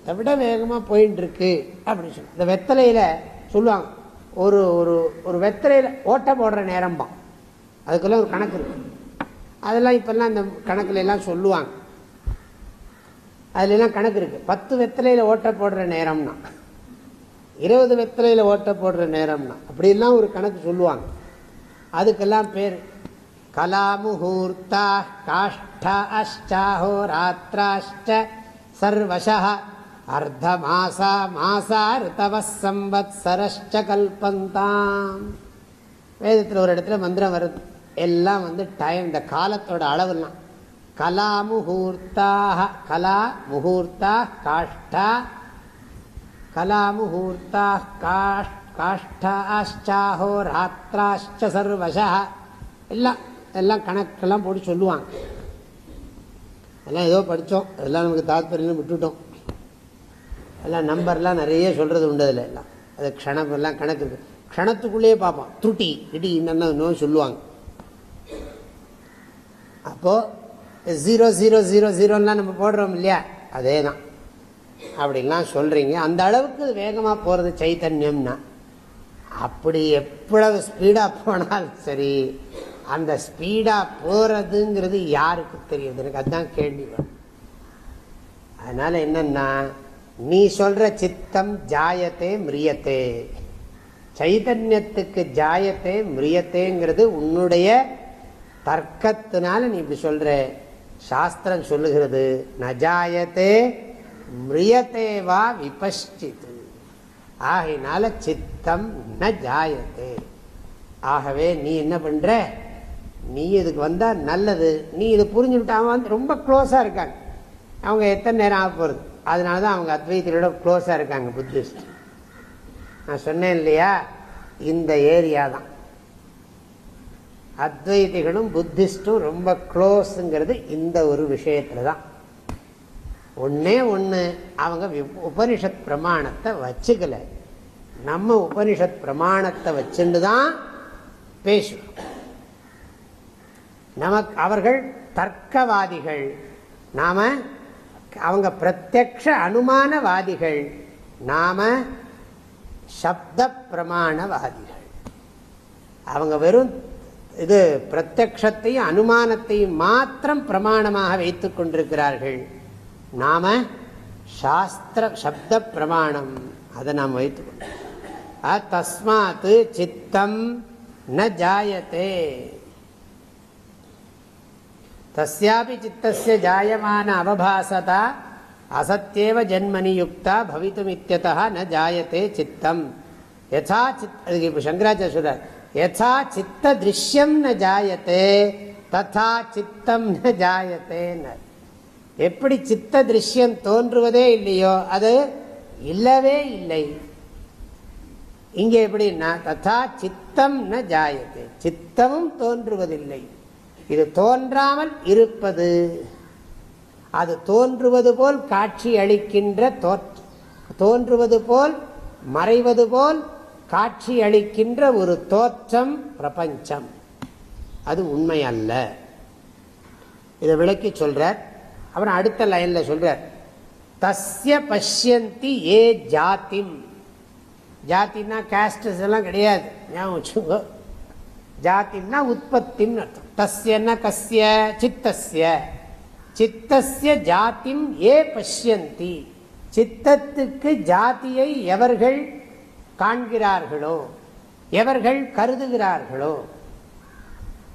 அதை விட வேகமாக போயின்னு இருக்கு அப்படின்னு சொல்லி. இந்த வெத்தலையில சொல்லுவாங்க. ஒரு ஒரு ஒரு வெத்தலையில் ஓட்டை போடுற நேரம்பான். அதுக்கெல்லாம் ஒரு கணக்கு இருக்கு. அதெல்லாம் இப்போல்லாம் இந்த கணக்குல எல்லாம் சொல்லுவாங்க. அதுலலாம் கணக்கு இருக்கு. பத்து வெத்தலையில் ஓட்டை போடுற நேரம்னா இருபது வெத்தலையில் ஓட்டை போடுற நேரம்னா அப்படிலாம் ஒரு கணக்கு சொல்லுவாங்க. அதுக்கெல்லாம் பேர் கலாமுகூர்த்தா காஷ்டா அஷ்டாஹோ ராத்திராஷ்ட சர்வசா அர்த்தமாசா மாசா மாசா ரிதவ கல்பந்தாம் வேதத்தில் ஒரு இடத்துல மந்திரம் வருது. எல்லாம் வந்து டைம் இந்த காலத்தோட அளவுலாம். கலா முகூர்த்தாக கலா முகூர்த்தா காஷ்டா கலா முகூர்த்தா காஷ்டாஷ்டாஹோ ராத்திராஷ்ட சர்வசா. எல்லாம் எல்லாம் கணக்கெல்லாம் போட்டு சொல்லுவாங்க. எல்லாம் ஏதோ படித்தோம். எல்லாம் நமக்கு தாத்பரியம் விட்டுட்டோம். எல்லாம் நம்பர்லாம் நிறைய சொல்கிறது உண்டு அதில் எல்லாம். அது க்ஷணம் எல்லாம் கணக்கு க்ஷணத்துக்குள்ளேயே பார்ப்போம். துருட்டி இடி என்னென்ன சொல்லுவாங்க. அப்போது ஜீரோ ஜீரோ ஜீரோ ஜீரோலாம் நம்ம போடுறோம் இல்லையா? அதே தான் அப்படின்லாம் சொல்கிறீங்க அந்த அளவுக்கு வேகமாக போகிறது சைத்தன்யம்னா. அப்படி எவ்வளவு ஸ்பீடாக போனாலும் சரி அந்த ஸ்பீடாக போகிறதுங்கிறது யாருக்கு தெரியுது? எனக்கு அதுதான் கேள்வி வரும். அதனால் என்னென்னா நீ சொல்கிற சித்தம் ஜாயத்தே மிரியத்தே. சைதன்யத்துக்கு ஜாயத்தே மிரியத்தேங்கிறது உன்னுடைய தர்க்கத்தினால நீ இப்படி சொல்ற. சாஸ்திரம் சொல்லுகிறது நஜாயத்தே மிரியத்தே வா விபஷ்டித்து. ஆகையினால சித்தம் ந ஜாயத்தே. ஆகவே நீ என்ன பண்ற? நீ இதுக்கு வந்தா நல்லது. நீ இதை புரிஞ்சுக்கிட்டு அவன் வந்து ரொம்ப க்ளோஸா இருக்காங்க அவங்க எத்தனை நேரம் ஆக போகிறது அதனால தான் அவங்க அத்வைத்தியோட க்ளோஸாக இருக்காங்க புத்திஸ்ட். நான் சொன்னேன் இல்லையா? இந்த ஏரியா தான். அத்வைதிகளும் புத்திஸ்டும் ரொம்ப க்ளோஸுங்கிறது இந்த ஒரு விஷயத்தில் தான் ஒன்றே ஒன்று அவங்க உபனிஷத் பிரமாணத்தை வச்சுக்கல. நம்ம உபனிஷத் பிரமாணத்தை வச்சுட்டு தான் பேசுவோம் நமக்கு அவர்கள் தர்க்கவாதிகள். நாம் அவங்க பிரத்யக்ஷ அனுமானவாதிகள். நாம சப்த பிரமாணவாதிகள். அவங்க வெறும் இது பிரத்யத்தையும் அனுமானத்தையும் மாத்திரம் பிரமாணமாக வைத்து கொண்டிருக்கிறார்கள். நாம சாஸ்திர சப்த பிரமாணம் அதை நாம் வைத்துக்கொண்டோம் தஸ்மாத் சித்தம் ந ஜாயத்தே தஸ்யாபி சித்தசிய ஜாயமான அவபாசதா அசத்தியவ ஜென்மனி யுக்தா பவித்துமித்யதா ந ஜாயத்தே சித்தம் யசா சித் அதுக்கு இப்போ சங்கராச்சாரிய சொல்கிறார் யசா சித்த திருஷ்யம் ந ஜாயத்தே ததா சித்தம் ந ஜாயத்தேன்னு எப்படி சித்த திருஷ்யம் தோன்றுவதே இல்லையோ அது இல்லவே இல்லை இங்கே எப்படின்னா ததா சித்தம் ந ஜாயத்தே சித்தமும் தோன்றுவதில்லை இது தோன்றாமல் இருப்பது. அது தோன்றுவது போல் காட்சி அளிக்கின்ற தோன்றுவது போல் மறைவது போல் காட்சி அளிக்கின்ற ஒரு தோற்றம் பிரபஞ்சம். அது உண்மை அல்ல. இதை விளக்கி சொல்றார். அப்புறம் அடுத்த லைன்ல சொல்றார். தஸ்ய பஷ்யந்தி ஏ ஜாத்திம். ஜாத்தின்னா கேஸ்டஸ் எல்லாம் கிடையாது. ஞாபகம் வச்சுக்கோ. ஜாத்தின்னா உற்பத்தின்னு அர்த்தம். தஸ்ய ந கஸ்ய சித்தஸ்ய. சித்தஸ்ய ஜாத்திம் ஏ பஷ்யந்தி. சித்தத்துக்கு ஜாதியை எவர்கள் காண்கிறார்களோ எவர்கள் கருதுகிறார்களோ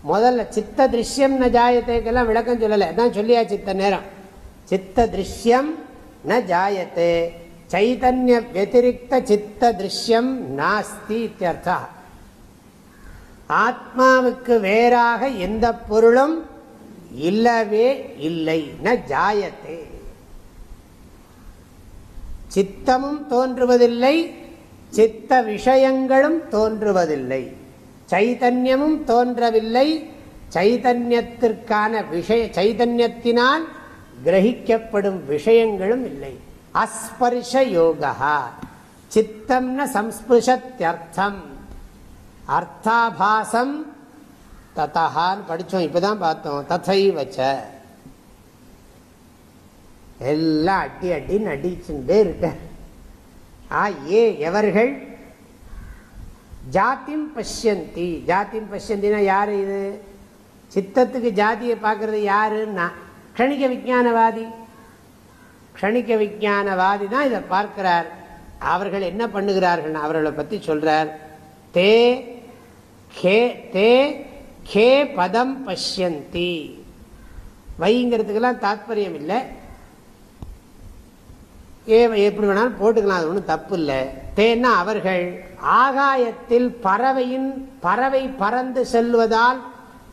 முதல்ல சித்த திருஷ்யம் ந ஜாயத்தைக்கெல்லாம் விளக்கம் சொல்லலை. அதான் சொல்லியா சித்த நேரம். சித்த திருஷ்யம் ந ஜாயத்தே. சைதன்ய வத்திரிக்த சித்த திருஷ்யம் நாஸ்தி இத்தியர்த்தா. ஆத்மாவுக்கு வேறாக எந்த பொருளும் இல்லவே இல்லை. ந ஜாயத்தே. சித்தமும் தோன்றுவதில்லை சித்த விஷயங்களும் தோன்றுவதில்லை. சைதன்யமும் தோன்றவில்லை சைதன்யத்திற்கான விஷய சைதன்யத்தினால் கிரகிக்கப்படும் விஷயங்களும் இல்லை. அஸ்பர்ஷ யோகா. சித்தம்ன சம்ஸ்பிருஷத்தியர்த்தம் அர்த்தாபாசம் தத்தஹான்னு படித்தோம் இப்போதான் பார்த்தோம். தத்தை வச்ச எல்லாம் அடி அடின்னு அடிச்சுட்டே இருக்க. ஆ ஏ எவர்கள்? ஜாத்திம் பஷ்யந்தி. ஜாத்தியும் பஷ்யந்தினா யார் இது? சித்தத்துக்கு ஜாதியை பார்க்கறது யாருன்னா? க்ஷணிக விஜானவாதி க்ஷணிக விஜானவாதி தான் இதை பார்க்கிறார். அவர்கள் என்ன பண்ணுகிறார்கள்? அவர்களை பற்றி சொல்கிறார் தே கே தே கே பதம் பஷ்யந்தி. வைங்கிறதுக்கெல்லாம் தாத்பரியம் இல்லை. ஏ எப்படி வேணாலும் போட்டுக்கலாம் அது ஒன்றும் தப்பு இல்லை. தேன்னா அவர்கள் ஆகாயத்தில் பறவையின் பறவை பறந்து செல்வதால்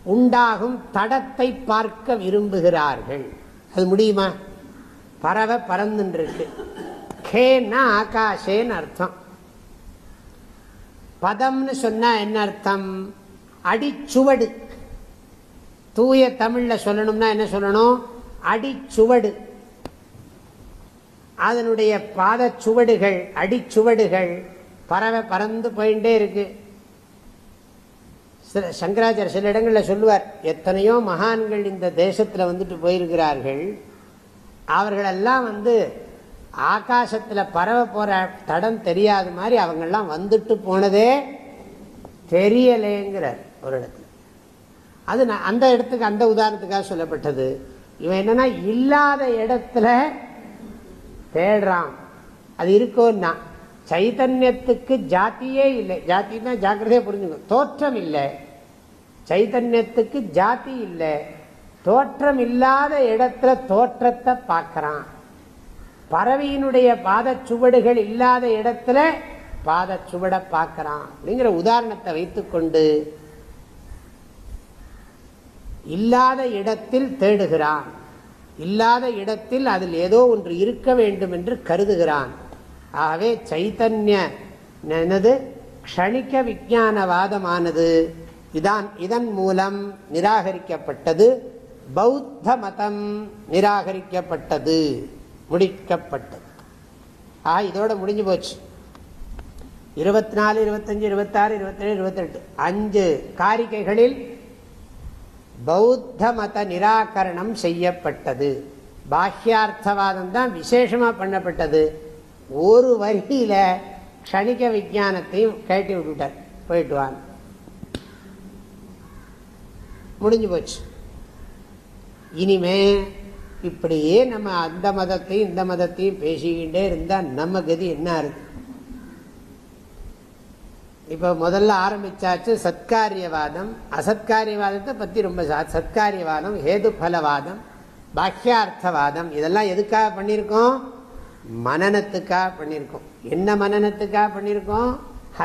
உண்டாகும் தடத்தை பார்க்க விரும்புகிறார்கள். அது முடியுமா? பறவை பறந்துருக்கு கேன்னா ஆகாஷேன்னு அர்த்தம். பதம்னு சொன்னால் என்ன அர்த்தம்? அடிச்சுவடு. தூய தமிழில் சொல்லணும்னா என்ன சொல்லணும்? அடிச்சுவடு. அதனுடைய பாதச்சுவடுகள் அடிச்சுவடுகள் பறவை பறந்து போயிட்டே இருக்கு. சங்கராச்சார சில இடங்களில் சொல்லுவார் எத்தனையோ மகான்கள் இந்த தேசத்தில் வந்துட்டு போயிருக்கிறார்கள். அவர்களெல்லாம் வந்து ஆகாசத்தில் பரவ போகிற தடம் தெரியாத மாதிரி அவங்கெல்லாம் வந்துட்டு போனதே தெரியலேங்கிறார் ஒரு இடத்துல. அது அந்த இடத்துக்கு அந்த உதாரணத்துக்காக சொல்லப்பட்டது. இவன் என்னன்னா இல்லாத இடத்துல தேடுறான். அது இருக்கோன்னா சைத்தன்யத்துக்கு ஜாத்தியே இல்லை. ஜாத்தின்னா ஜாக்கிரதையாக புரிஞ்சுக்கணும். தோற்றம் இல்லை. சைத்தன்யத்துக்கு ஜாதி இல்லை. தோற்றம் இல்லாத இடத்துல தோற்றத்தை பார்க்குறான். பறவையினுடைய பாதச்சுவடுகள் இல்லாத இடத்துல பாதச்சுவடை பார்க்கறான். அப்படிங்கிற உதாரணத்தை வைத்துக்கொண்டு இல்லாத இடத்தில் தேடுகிறான். இல்லாத இடத்தில் அதில் ஏதோ ஒன்று இருக்க வேண்டும் என்று கருதுகிறான். ஆகவே சைத்தன்ய என்னது? க்ஷணிக்க விஜானவாதமானது. இதான் இதன் மூலம் நிராகரிக்கப்பட்டது. பௌத்த மதம் நிராகரிக்கப்பட்டது. முடிக்கப்பட்டது. ஆ இதோட முடிஞ்சு போச்சு. இருபத்தி நாலு இருபத்தஞ்சு இருபத்தாறு இருபத்தேழு இருபத்தெட்டு. அஞ்சு காரிக்கைகளில் பௌத்த மத நிராகரணம் செய்யப்பட்டது. பாஹ்யார்த்தவாதம் தான் விசேஷமாக பண்ணப்பட்டது. ஒரு வரியில் க்ஷணிக விஜானத்தையும் கேட்டி விட்டுட்டார். போயிட்டு வாங்க. முடிஞ்சு போச்சு. இனிமே இப்படியே நம்ம அந்த மதத்தையும் இந்த மதத்தையும் பேசிக்கிட்டே இருந்தால் நம்ம கதி என்ன இருக்கு? இப்போ முதல்ல ஆரம்பிச்சாச்சு சத்காரியவாதம். அசத்காரியவாதத்தை பற்றி ரொம்ப சத்காரியவாதம் ஹேதுபலவாதம் பாக்கியார்த்தவாதம் இதெல்லாம் எதுக்காக பண்ணியிருக்கோம் மனநத்துக்காக பண்ணியிருக்கோம் என்ன மனநத்துக்காக பண்ணியிருக்கோம்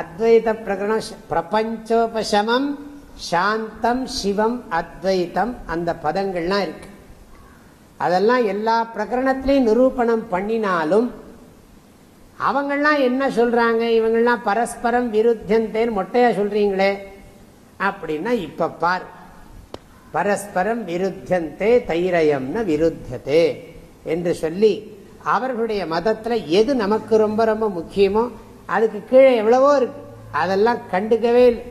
அத்வைத பிரகரணம் பிரபஞ்சோபசமம் சாந்தம் சிவம் அத்வைத்தம் அந்த பதங்கள்லாம் இருக்கு. அதெல்லாம் எல்லா பிரகரணத்திலையும் நிரூபணம் பண்ணினாலும் அவங்கெல்லாம் என்ன சொல்றாங்க? இவங்கெல்லாம் பரஸ்பரம் விருத்தந்தேன்னு மொட்டையா சொல்றீங்களே. அப்படின்னா இப்ப பார். பரஸ்பரம் விருத்தந்தே தைரயம்னு விருத்ததே என்று சொல்லி அவர்களுடைய மதத்தில் எது நமக்கு ரொம்ப ரொம்ப முக்கியமோ அதுக்கு கீழே எவ்வளவோ இருக்கு. அதெல்லாம் கண்டுக்கவே இல்லை.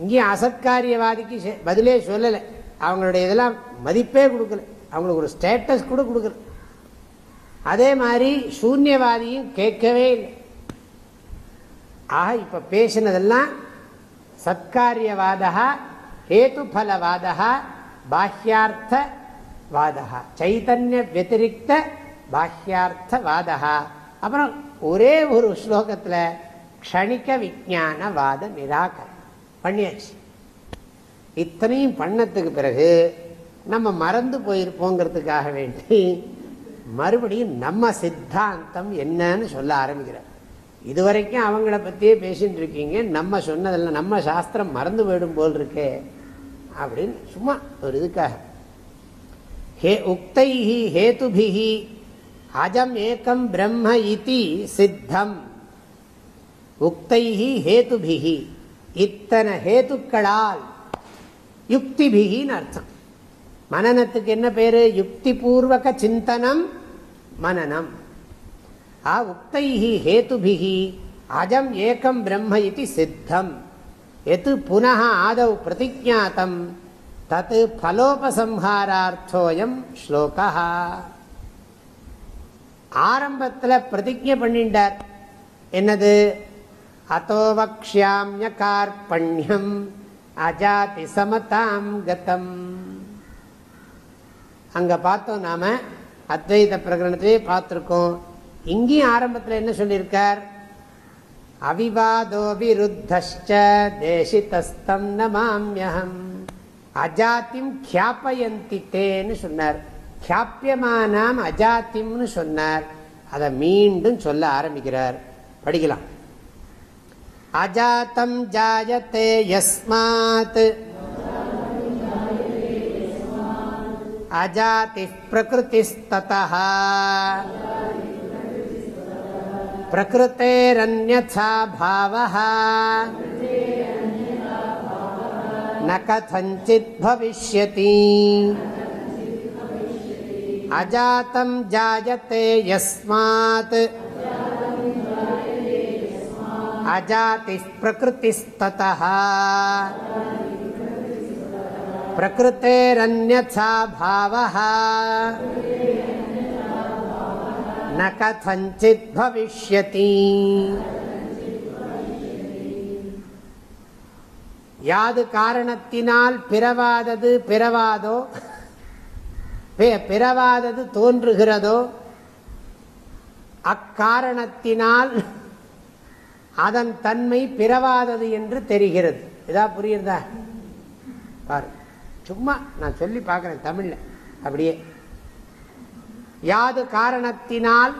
இங்கேயும் அசத்காரியவாதிக்கு பதிலே சொல்லலை. அவங்களுடைய இதெல்லாம் மதிப்பே கொடுக்கல. அவங்களுக்கு ஒரு ஸ்டேட்டஸ் கூட கொடுக்குறது அதே மாதிரி சூன்யவாதியும் கேட்கவே இல்லை. ஆக இப்ப பேசினதெல்லாம் சத்காரியவாதா ஹேதுபலவாதா பாஹ்யார்த்த வாதா சைதன்ய வத்திரிக்த பாஹ்யார்த்த வாதா அப்புறம் ஒரே ஒரு ஸ்லோகத்தில் க்ஷணிக்க விஜான வாத நிராகரணம் பண்ணியாச்சு. இத்தனையும் பண்ணத்துக்கு பிறகு நம்ம மறந்து போயிருப்போங்கிறதுக்காக வேண்டி மறுபடியும் நம்ம சித்தாந்தம் என்னன்னு சொல்ல ஆரம்பிக்கிறார். இதுவரைக்கும் அவங்கள பற்றியே பேசிகிட்டு இருக்கீங்க. நம்ம சொன்னதெல்லாம் நம்ம சாஸ்திரம் மறந்து போயிடும் போல் இருக்கே அப்படின்னு சும்மா ஒரு இதுக்காக. ஹே உக்தைஹி ஹேதுபிஹி அஜம் ஏக்கம் பிரம்ம இதி சித்தம். உக்தைஹி ஹேதுபிஹி இத்தனை ஹேத்துக்களால் யுக்திபிகின்னு அர்த்தம். மனநத்துக்கு என்ன பேரு? யுக்தி பூர்வக சிந்தனம் மனநம். ஆ உக்தைஹி ஹேதுபிகி அஜம் ஏகம் பிரம்ம இது சித்தம். எது புனः ஆதவ் பிரதிஜாத்தம் தத் பலோபசம்ஹாரார்த்தோயம் ஸ்லோகா ஆரம்பத்தில் பிரதிஜை பண்ணிட்டார் என்னது? அத்தோ கார்பண்யம் அஜாதி சமதாம் கதம். அங்கே பார்த்தோம் நாம் அத்வைத பிரகரணத்தையே பார்த்துருக்கோம். இங்கேயும் ஆரம்பத்தில் என்ன சொல்லியிருக்கார்? அவிவாதோ விருத்தஷ்ட தேசிதஸ்தம் நமாமியகம் அஜாத்திம் கியாப்பயந்தி தேன்னு சொன்னார். கியாப்பியமானாம் அஜாத்திம்னு சொன்னார். அதை மீண்டும் சொல்ல ஆரம்பிக்கிறார். படிக்கலாம். அஜாத்தம் ஜாயத்தே யஸ்மாத். न्यथा भावः। न कथञ्चित् भविष्यति। अजातं जायते यस्मात्। अजातिष्प्रकृतिस्ततः प्रकृतेरन्यथा भावः न कथञ्चित् भविष्यति யாது காரணத்தினால் பிறவாதது பிறவாதோ பிறவாதது தோன்றுகிறதோ அக்காரணத்தினால் அதன் தன்மை பிறவாதது என்று தெரிகிறது இதா புரியுறதா பாரு சும்மா நான் சொல்லி பார்க்குறேன் தமிழில். அப்படியே. யாது காரணத்தினால்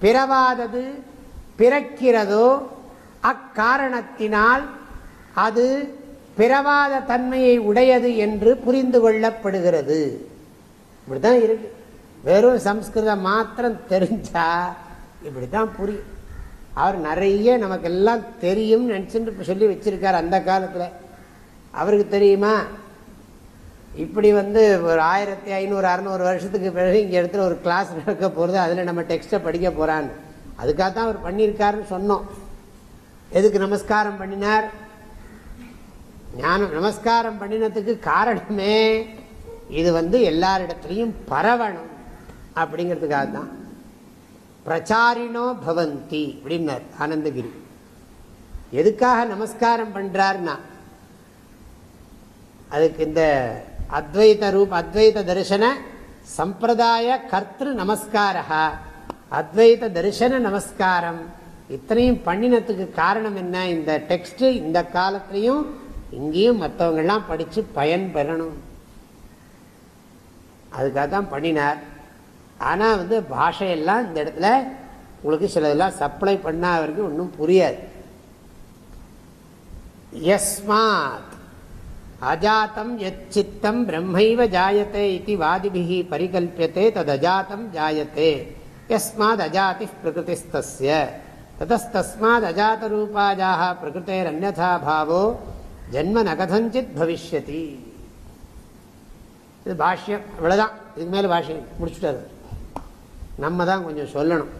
பிறவாதது பிறக்கிறதோ அக்காரணத்தினால் அது பிறவாத தன்மையை உடையது என்று புரிந்து கொள்ளப்படுகிறது. இப்படிதான் இருக்கு. வெறும் சம்ஸ்கிருதம் மாத்திரம் தெரிஞ்சா இப்படிதான் புரியும் அவர் நிறைய நமக்கெல்லாம் தெரியும் நினச்சிட்டு சொல்லி வச்சிருக்கார் அந்த காலத்தில். அவருக்கு தெரியுமா? இப்படி வந்து ஒரு ஆயிரத்தி ஐநூறு அறநூறு வருஷத்துக்கு பிறகு இங்கே இடத்துல ஒரு கிளாஸ் நடக்க போகிறது அதில் நம்ம டெக்ஸ்ட்டை படிக்க போகிறான்னு அதுக்காக தான் அவர் பண்ணியிருக்காருன்னு சொன்னோம். எதுக்கு நமஸ்காரம் பண்ணினார்? ஞானம் நமஸ்காரம் பண்ணினதுக்கு காரணமே இது வந்து எல்லாரிடத்துலையும் பரவணும் அப்படிங்கிறதுக்காக தான். பிரச்சாரினோ பவந்தி அப்படின்னார் ஆனந்தகிரி. எதுக்காக நமஸ்காரம் பண்ணுறாருன்னா அதுக்கு இந்த அத்வைத ரூப் அத்வைத தரிசன சம்பிரதாய கர்த்திரு நமஸ்காரா அத்வைத தரிசன நமஸ்காரம். இத்தனையும் பண்ணினத்துக்கு காரணம் என்ன? இந்த டெக்ஸ்ட் இந்த காலத்திலையும் இங்கேயும் மற்றவங்கெல்லாம் படித்து பயன் பெறணும் அதுக்காக தான் பண்ணினார். ஆனால் வந்து பாஷையெல்லாம் இந்த இடத்துல உங்களுக்கு சிலதெல்லாம் சப்ளை பண்ணால் வரைக்கும் ஒன்றும் புரியாது. எஸ்மாத் அஜாத்தம் எச்சித்தம் பிரம்மைவ ஜாயத்தே இது வாதிபிகி பரிகல்பியத்தே ததஜாத்தம் ஜாயத்தே. யஸ்மாத் அஜாதி பிரகிருதிஸ்தஸ்ய. ததஸ்தஸ்மாத் அஜாத்தரூபாஜாக பிரகிருத்தேரன்யதா பாவோ ஜென்ம நகதஞ்சித் பவிஷ்யதி. இது பாஷ்யம். அவ்வளோதான் இதுக்கு மேலே பாஷ்யம் முடிச்சுட்டாரு. நம்ம தான் கொஞ்சம் சொல்லணும்.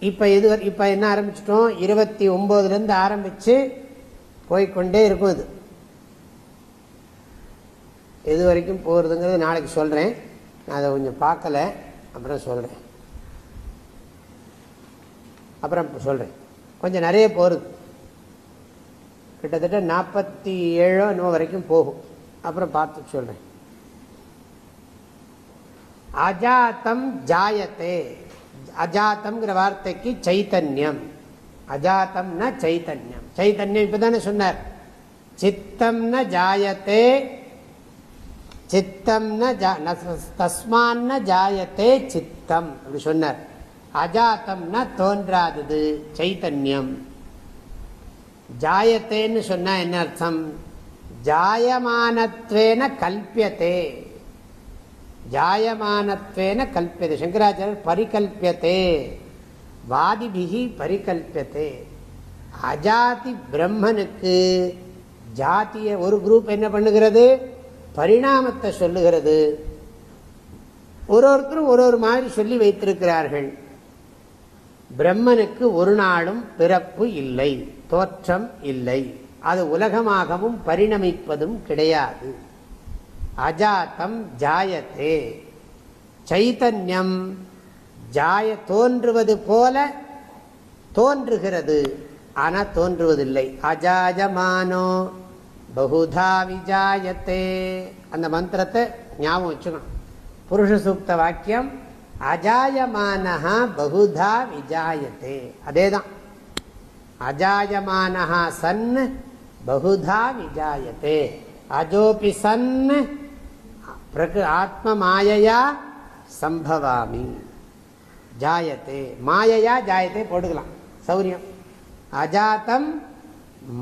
இப்போ இது இப்போ என்ன ஆரம்பிச்சிட்டோம்? இருபத்தி ஒம்போதுலேருந்து ஆரம்பித்து போய்கொண்டே இருக்கும் இது. எது வரைக்கும் போகிறதுங்கிறது நாளைக்கு சொல்கிறேன் நான் அதை கொஞ்சம் பார்க்கல அப்புறம் சொல்கிறேன் அப்புறம் சொல்கிறேன் கொஞ்சம் நிறைய போகிறது கிட்டத்தட்ட நாற்பத்தி ஏழோ இன்னும் வரைக்கும் போகும். அப்புறம் பார்த்து சொல்கிறேன் அஜாத்தம் ஜாயத்தே. அஜாத்தம்ங்கிற வார்த்தைக்கு சைத்தன்யம். அஜாத்தம்னா சைத்தன்யம் சைத்தன்யம் இப்பதானே சொன்னார். சித்தம் ந ஜாயத்தே சித்தம் தஸ்மான் ஜாயத்தே சித்தம் அப்படி சொன்னார். அஜாத்தம்னா தோன்றாதது சைத்தன்யம் ஜாயத்தேன்னு சொன்னா என்ன அர்த்தம்? ஜாயமானத்வேன கல்பியத்தே. ஜாயமானத்வேன கல்பியதே சங்கராச்சாரியர் பரிகல்பியத்தே. வாதிபிகி பரிகல்பத்தே அஜாதி பிரம்மனுக்கு ஜாத்திய ஒரு குரூப் என்ன பண்ணுகிறது? பரிணாமத்தை சொல்லுகிறது. ஒரு ஒருத்தரும் ஒரு ஒரு மாதிரி சொல்லி வைத்திருக்கிறார்கள். பிரம்மனுக்கு ஒரு நாளும் பிறப்பு இல்லை தோற்றம் இல்லை. அது உலகமாகவும் பரிணமிப்பதும் கிடையாது. அஜாத்தம் ஜாயத்தே. சைத்தன்யம் ஜாய தோன்றுவது போல தோன்றுகிறது. ஆனால் தோன்றுவதில்லை. அஜாஜமானோ பகுதா விஜாயத்தே. அந்த மந்திரத்தை ஞாபகம் வச்சுக்கணும். புருஷ சூக்த வாக்கியம் அஜாயமானஹா பகுதா விஜாயத்தே. அதேதான். அஜாயமானஹா சன் பகுதா விஜாயத்தே. அஜோபி சன் ஆத்ம மாயையா சம்பவாமி. ஜாயத்தே மாயையா ஜாயத்தே போட்டுக்கலாம். சௌரியம். அஜாத்தம்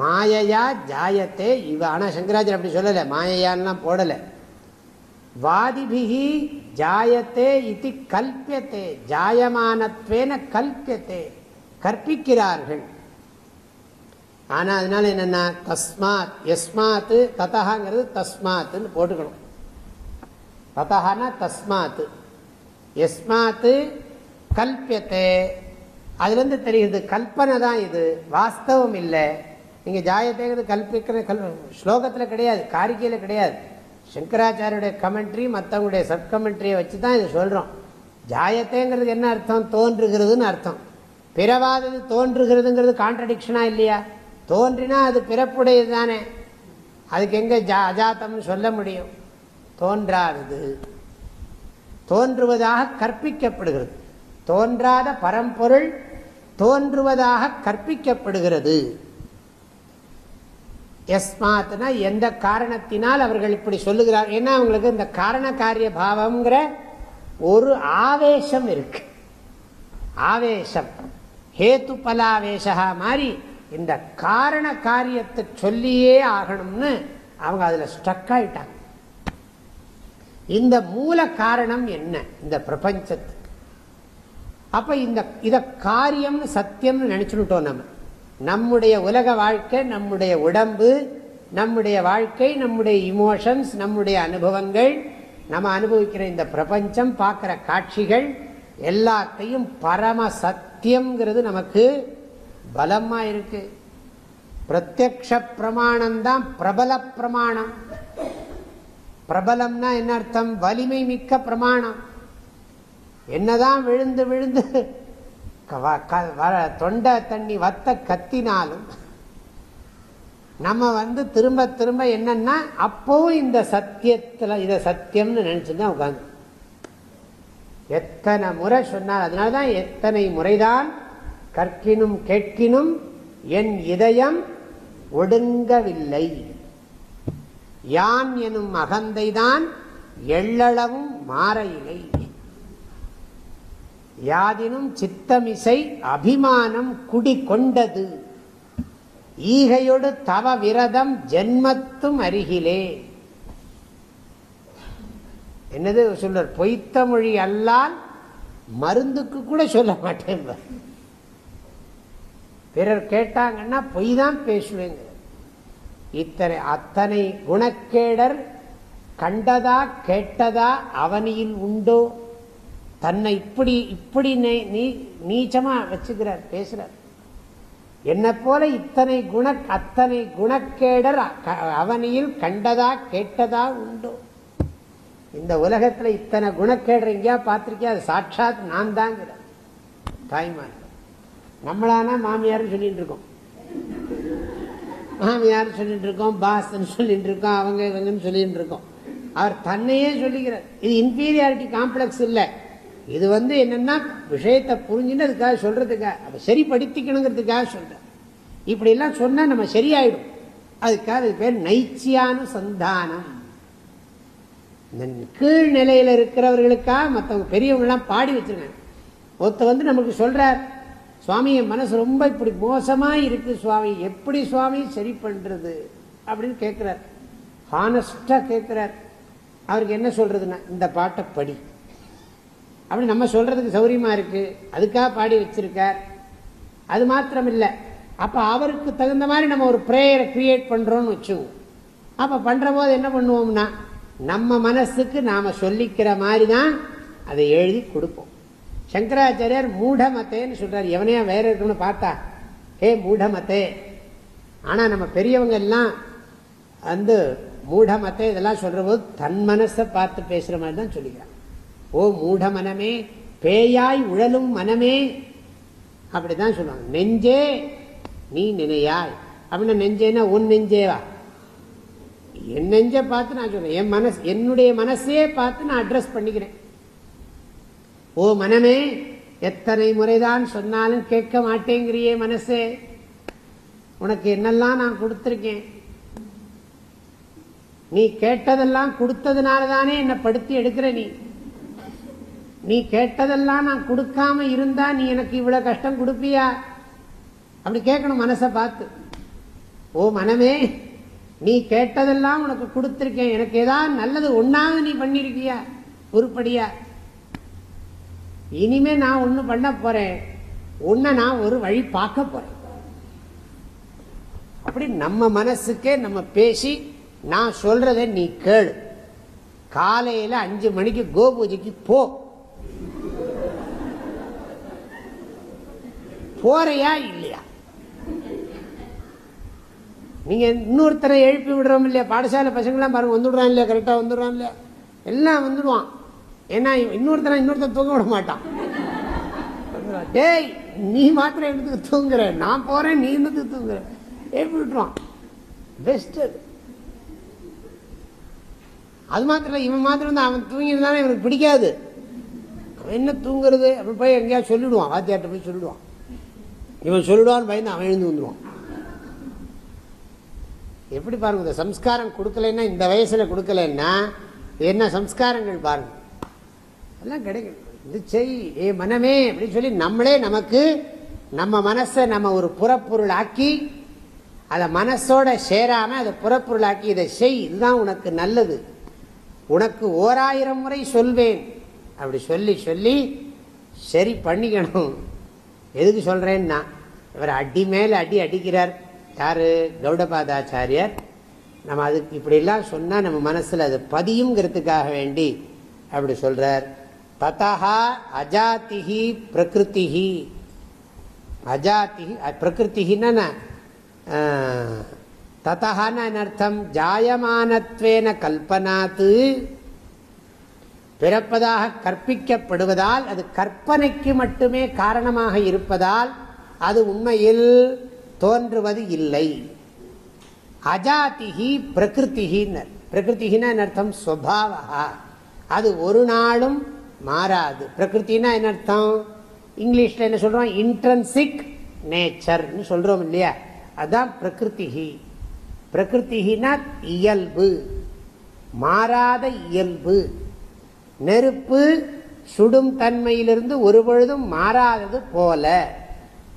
மாயையா ஜாயத்தே இவ ஆனால் சங்கராஜர் அப்படி சொல்லலை மாயையான்லாம் போடலை. வாதிபிகி ஜாயத்தே இது கல்பியத்தே ஜாயமானத்வேன கல்பியத்தே கற்பிக்கிறார்கள். ஆனால் அதனால என்னென்னா தஸ்மாத் எஸ்மாத்து ததகாங்கிறது தஸ்மாத்துன்னு போட்டுக்கணும். ததகானா தஸ்மாத்து எஸ்மாத்து கல்பியத்தை அதுலேருந்து தெரியுது கல்பனை தான் இது. வாஸ்தவம் இல்லை. நீங்கள் ஜாயத்தேங்கிறது கல்பிக்கிற கல் ஸ்லோகத்தில் கிடையாது காரிக்கையில் கிடையாது. சங்கராச்சாரியுடைய கமெண்ட்ரி மற்றவங்களுடைய சப் கமெண்ட்ரியை வச்சு தான் இது சொல்கிறோம் ஜாயத்தேங்கிறது என்ன அர்த்தம்? தோன்றுகிறதுன்னு அர்த்தம். பிறவாதது தோன்றுகிறதுங்கிறது கான்ட்ரடிக்ஷனாக இல்லையா? தோன்றினா அது பிறப்புடையது தானே. அதுக்கு எங்கே ஜா அஜாத்தம்னு சொல்ல முடியும்? தோன்றாதது. தோன்றுவதாக கற்பிக்கப்படுகிறது. தோன்றாத பரம்பொருள் தோன்றுவதாக கற்பிக்கப்படுகிறது. எஸ்மாத்னா எந்த காரணத்தினால் அவர்கள் இப்படி சொல்லுகிறார்? ஏன்னா அவங்களுக்கு இந்த காரண காரிய பாவம்ங்கிற ஒரு ஆவேசம் இருக்கு. ஆவேசம். ஹேத்து பலாவேசா மாதிரி இந்த காரண காரியத்தை சொல்லியே ஆகணும்னு அவங்க அதில் ஸ்ட்ரக் ஆயிட்டாங்க. இந்த மூல காரணம் என்ன? இந்த பிரபஞ்சத்துக்கு அப்ப இந்த இத காரியம்னு சத்தியம்னு நினைச்சுட்டோம் நம்ம. நம்முடைய உலக வாழ்க்கை நம்முடைய உடம்பு நம்முடைய வாழ்க்கை நம்முடைய இமோஷன்ஸ் நம்முடைய அனுபவங்கள் நம்ம அனுபவிக்கிற இந்த பிரபஞ்சம் பார்க்கிற காட்சிகள் எல்லாத்தையும் பரம சத்தியம்ங்கிறது நமக்கு பலமா இருக்கு. பிரத்யக்ஷ பிரமாணம் தான் பிரபல பிரமாணம். பிரபலம்னா என்ன அர்த்தம்? வலிமை மிக்க பிரமாணம். என்னதான் விழுந்து விழுந்து தொண்டை தண்ணி வத்த கத்தினாலும் நம்ம வந்து திரும்ப திரும்ப என்னன்னா அப்பவும் இந்த சத்தியத்தில் இதை சத்தியம்னு நினைச்சுதான் உட்காந்து எத்தனை முறை சொன்னால் அதனாலதான் எத்தனை முறைதான் கற்கினும் கேட்கினும் என் இதயம் ஒடுங்கவில்லை. யான் எனும் அகந்தைதான் எள்ளளவும் மாற இல்லை யாதினும் சித்தமிசை அபிமானம் குடி கொண்டது ஈகையொடு தவ விரதம் ஜென்மத்தும் அருகிலே. என்னது சொல்ற பொய்த்த மொழி அல்லால் மருந்துக்கு கூட சொல்ல மாட்டேன். பிறர் கேட்டாங்கன்னா பொய் தான் பேசுவேங்க. இத்தனை அத்தனை குணக்கேடர் கண்டதா கேட்டதா அவனியில் உண்டோ? தன்னை இப்படி இப்படி நீ நீச்சமா வச்சுக்கிறார் பேசுறார். என்ன போல இத்தனை குண அத்தனை குணக்கேடர் அவனியில் கண்டதா கேட்டதா உண்டோ? இந்த உலகத்துல இத்தனை குணக்கேடர் எங்கேயா பார்த்திருக்கியா? அது சாட்சாத் நான் தாங்கிற தாய்மார். நம்மளானா மாமியார் சொல்லிட்டு இருக்கோம் மாமியார் சொல்லிட்டு இருக்கோம் பாஸ்ன்னு சொல்லிட்டு இருக்கோம் அவங்க இவங்கன்னு சொல்லிட்டு இருக்கோம் அவர் தன்னையே சொல்லிக்கிறார். இது இன்பீரியாரிட்டி காம்ப்ளெக்ஸ் இல்லை. இது வந்து என்னன்னா விஷயத்தை புரிஞ்சுன்னு அதுக்காக அதை சரிப்படுத்திக்கணுங்கிறதுக்காக சொல்ற இப்படி எல்லாம் சொன்னா நம்ம சரியாயிடும். அதுக்காக அது பேர் நைச்சியான சந்தானம் இந்த கீழ்நிலையில இருக்கிறவர்களுக்காக மற்றவங்க பெரியவங்களாம் பாடி வச்சிருக்காங்க. ஒருத்த வந்து நமக்கு சொல்றார் சுவாமி என் மனசு ரொம்ப இப்படி மோசமாக இருக்கு சுவாமி எப்படி சுவாமி சரி பண்ணுறது அப்படின்னு கேட்குறார் ஹானஸ்டாக கேட்குறார் அவருக்கு என்ன சொல்கிறதுன்னா இந்த பாட்டை படி. அப்படி நம்ம சொல்றதுக்கு சௌரியமா இருக்கு. அதுக்காக பாடி வச்சிருக்கார். அது மாத்திரம் இல்லை அப்ப அவருக்கு தகுந்த மாதிரி நம்ம ஒரு ப்ரேயரை கிரியேட் பண்றோம்னு வச்சுவோம் அப்ப பண்ற போது என்ன பண்ணுவோம்னா நம்ம மனசுக்கு நாம சொல்லிக்கிற மாதிரி தான் அதை எழுதி கொடுப்போம். சங்கராச்சாரியார் மூடமத்தேன்னு சொல்றாரு. எவனையா வேற இருக்கணும்னு பார்த்தா ஹே மூடமத்தே. ஆனா நம்ம பெரியவங்க எல்லாம் வந்து மூடமத்தை இதெல்லாம் சொல்ற போது தன் மனசை பார்த்து பேசுற மாதிரி தான் சொல்லிக்கிறான் ஓ மூட மனமே பேயாய் உழலும் மனமே. அப்படிதான் சொல்லுவாங்க. நெஞ்சே நீ நினையாய். அப்படின்னா நெஞ்சேனா உன் நெஞ்சேவா? என் நெஞ்ச பார்த்து நான் சொல்றேன். என் மனசு என்னுடைய மனசையே பார்த்து நான் அட்ரஸ் பண்ணிக்கிறேன். ஓ மனமே எத்தனை முறைதான் சொன்னாலும் கேட்க மாட்டேங்கிறியே மனசே. உனக்கு என்னெல்லாம் நான் கொடுத்துருக்கேன்? நீ கேட்டதெல்லாம் கொடுத்ததுனால தானே என்னை படுத்தி எடுக்கிற நீ. நீ கேட்டதெல்லாம் நான் கொடுக்காம இருந்தா நீ எனக்கு இவ்வளவு கஷ்டம் கொடுப்பியா? அப்படி கேட்கணும் மனசை பார்த்து. ஓ மனமே நீ கேட்டதெல்லாம் உனக்கு கொடுத்துருக்கேன். எனக்கு ஏதாவது நல்லது ஒன்னாவது நீ பண்ணிருக்கியா? உருப்படியா இனிமே நான் ஒன்னு பண்ண போறேன். உன்னை நான் ஒரு வழி பார்க்க போறேன். அப்படி நம்ம மனசுக்கே நம்ம பேசி நான் சொல்றதை நீ கேளு. காலையில அஞ்சு மணிக்கு கோபூஜைக்கு போ. போறையா இல்லையா? நீங்க இன்னொருத்தரை எழுப்பி விடுறோம் இல்லையா? பாடசாலை பசங்களாம் பாருங்க வந்துடுறான் இல்லையா? கரெக்டா வந்துடுறான் இல்லையா? எல்லாம் வந்துடுவான். ஏன்னா இன்னொருத்தனை இன்னொருத்தர் தூங்க விட மாட்டான். டேய் நீ மாத்திரம் எடுத்துக்கு தூங்குற. நான் போறேன் நீ என்னத்துக்கு தூங்குற. எழுப்பி விட்டுருவான். பெஸ்ட் அது. மாத்திரம் இவன் மாத்திரம் தான். அவன் தூங்கிருந்தானே இவனுக்கு பிடிக்காது. அவன் என்ன தூங்குறது? அப்படி போய் எங்கேயாவது சொல்லிடுவான். வாத்தியார்ட்ட போய் சொல்லிடுவான். இவன் சொல்லிடுவான்னு பயந்து அவன் எழுந்து வந்துடுவான் எப்படி பாருங்க இந்த சம்ஸ்காரம் கொடுக்கலன்னா இந்த வயசில் கொடுக்கலன்னா என்ன சம்ஸ்காரங்கள் பாருங்க. எல்லாம் கிடைக்கும். இது செய் ஏ மனமே அப்படின்னு சொல்லி நம்மளே நமக்கு நம்ம மனசை நம்ம ஒரு புறப்பொருள் ஆக்கி அதை மனசோட சேராமல் அதை புறப்பொருள் ஆக்கி இதை செய் இதுதான் உனக்கு நல்லது. உனக்கு ஓராயிரம் முறை சொல்வேன். அப்படி சொல்லி சொல்லி சரி பண்ணிக்கணும். எதுக்கு சொல்கிறேன்னா இவர் அடி மேல் அடி அடிக்கிறார். யார்? கௌடபாதாச்சாரியர். நம்ம அதுக்கு இப்படிலாம் சொன்னால் நம்ம மனசில் அது பதியுங்கிறதுக்காக வேண்டி அப்படி சொல்கிறார் ததா அஜாத்திகி பிரகிருத்திகி அஜாத்தி பிரகிருத்திகின்னா ததான்னு அர்த்தம்? ஜாயமானத்வேன கல்பனாத்து பிறப்பதாக கற்பிக்கப்படுவதால் அது கற்பனைக்கு மட்டுமே காரணமாக இருப்பதால் அது உண்மையில் தோன்றுவது இல்லை. அஜாதிகி பிரகிருத்திகின்னர் பிரகிருத்திகின்னா அர்த்தம்? ஸ்வபாவா அது ஒரு நாளும் மாறாது. பிரகிருத்தினா என்ன அர்த்தம்? இங்கிலீஷில் என்ன சொல்கிறோம் இன்ட்ரன்சிக் நேச்சர்னு சொல்கிறோம் இல்லையா? அதான் பிரகிருத்திகி பிரகிருத்திகினா இயல்பு. மாறாத இயல்பு. நெருப்பு சுடும் தன்மையிலிருந்து ஒரு பொழுதும் மாறாதது போல.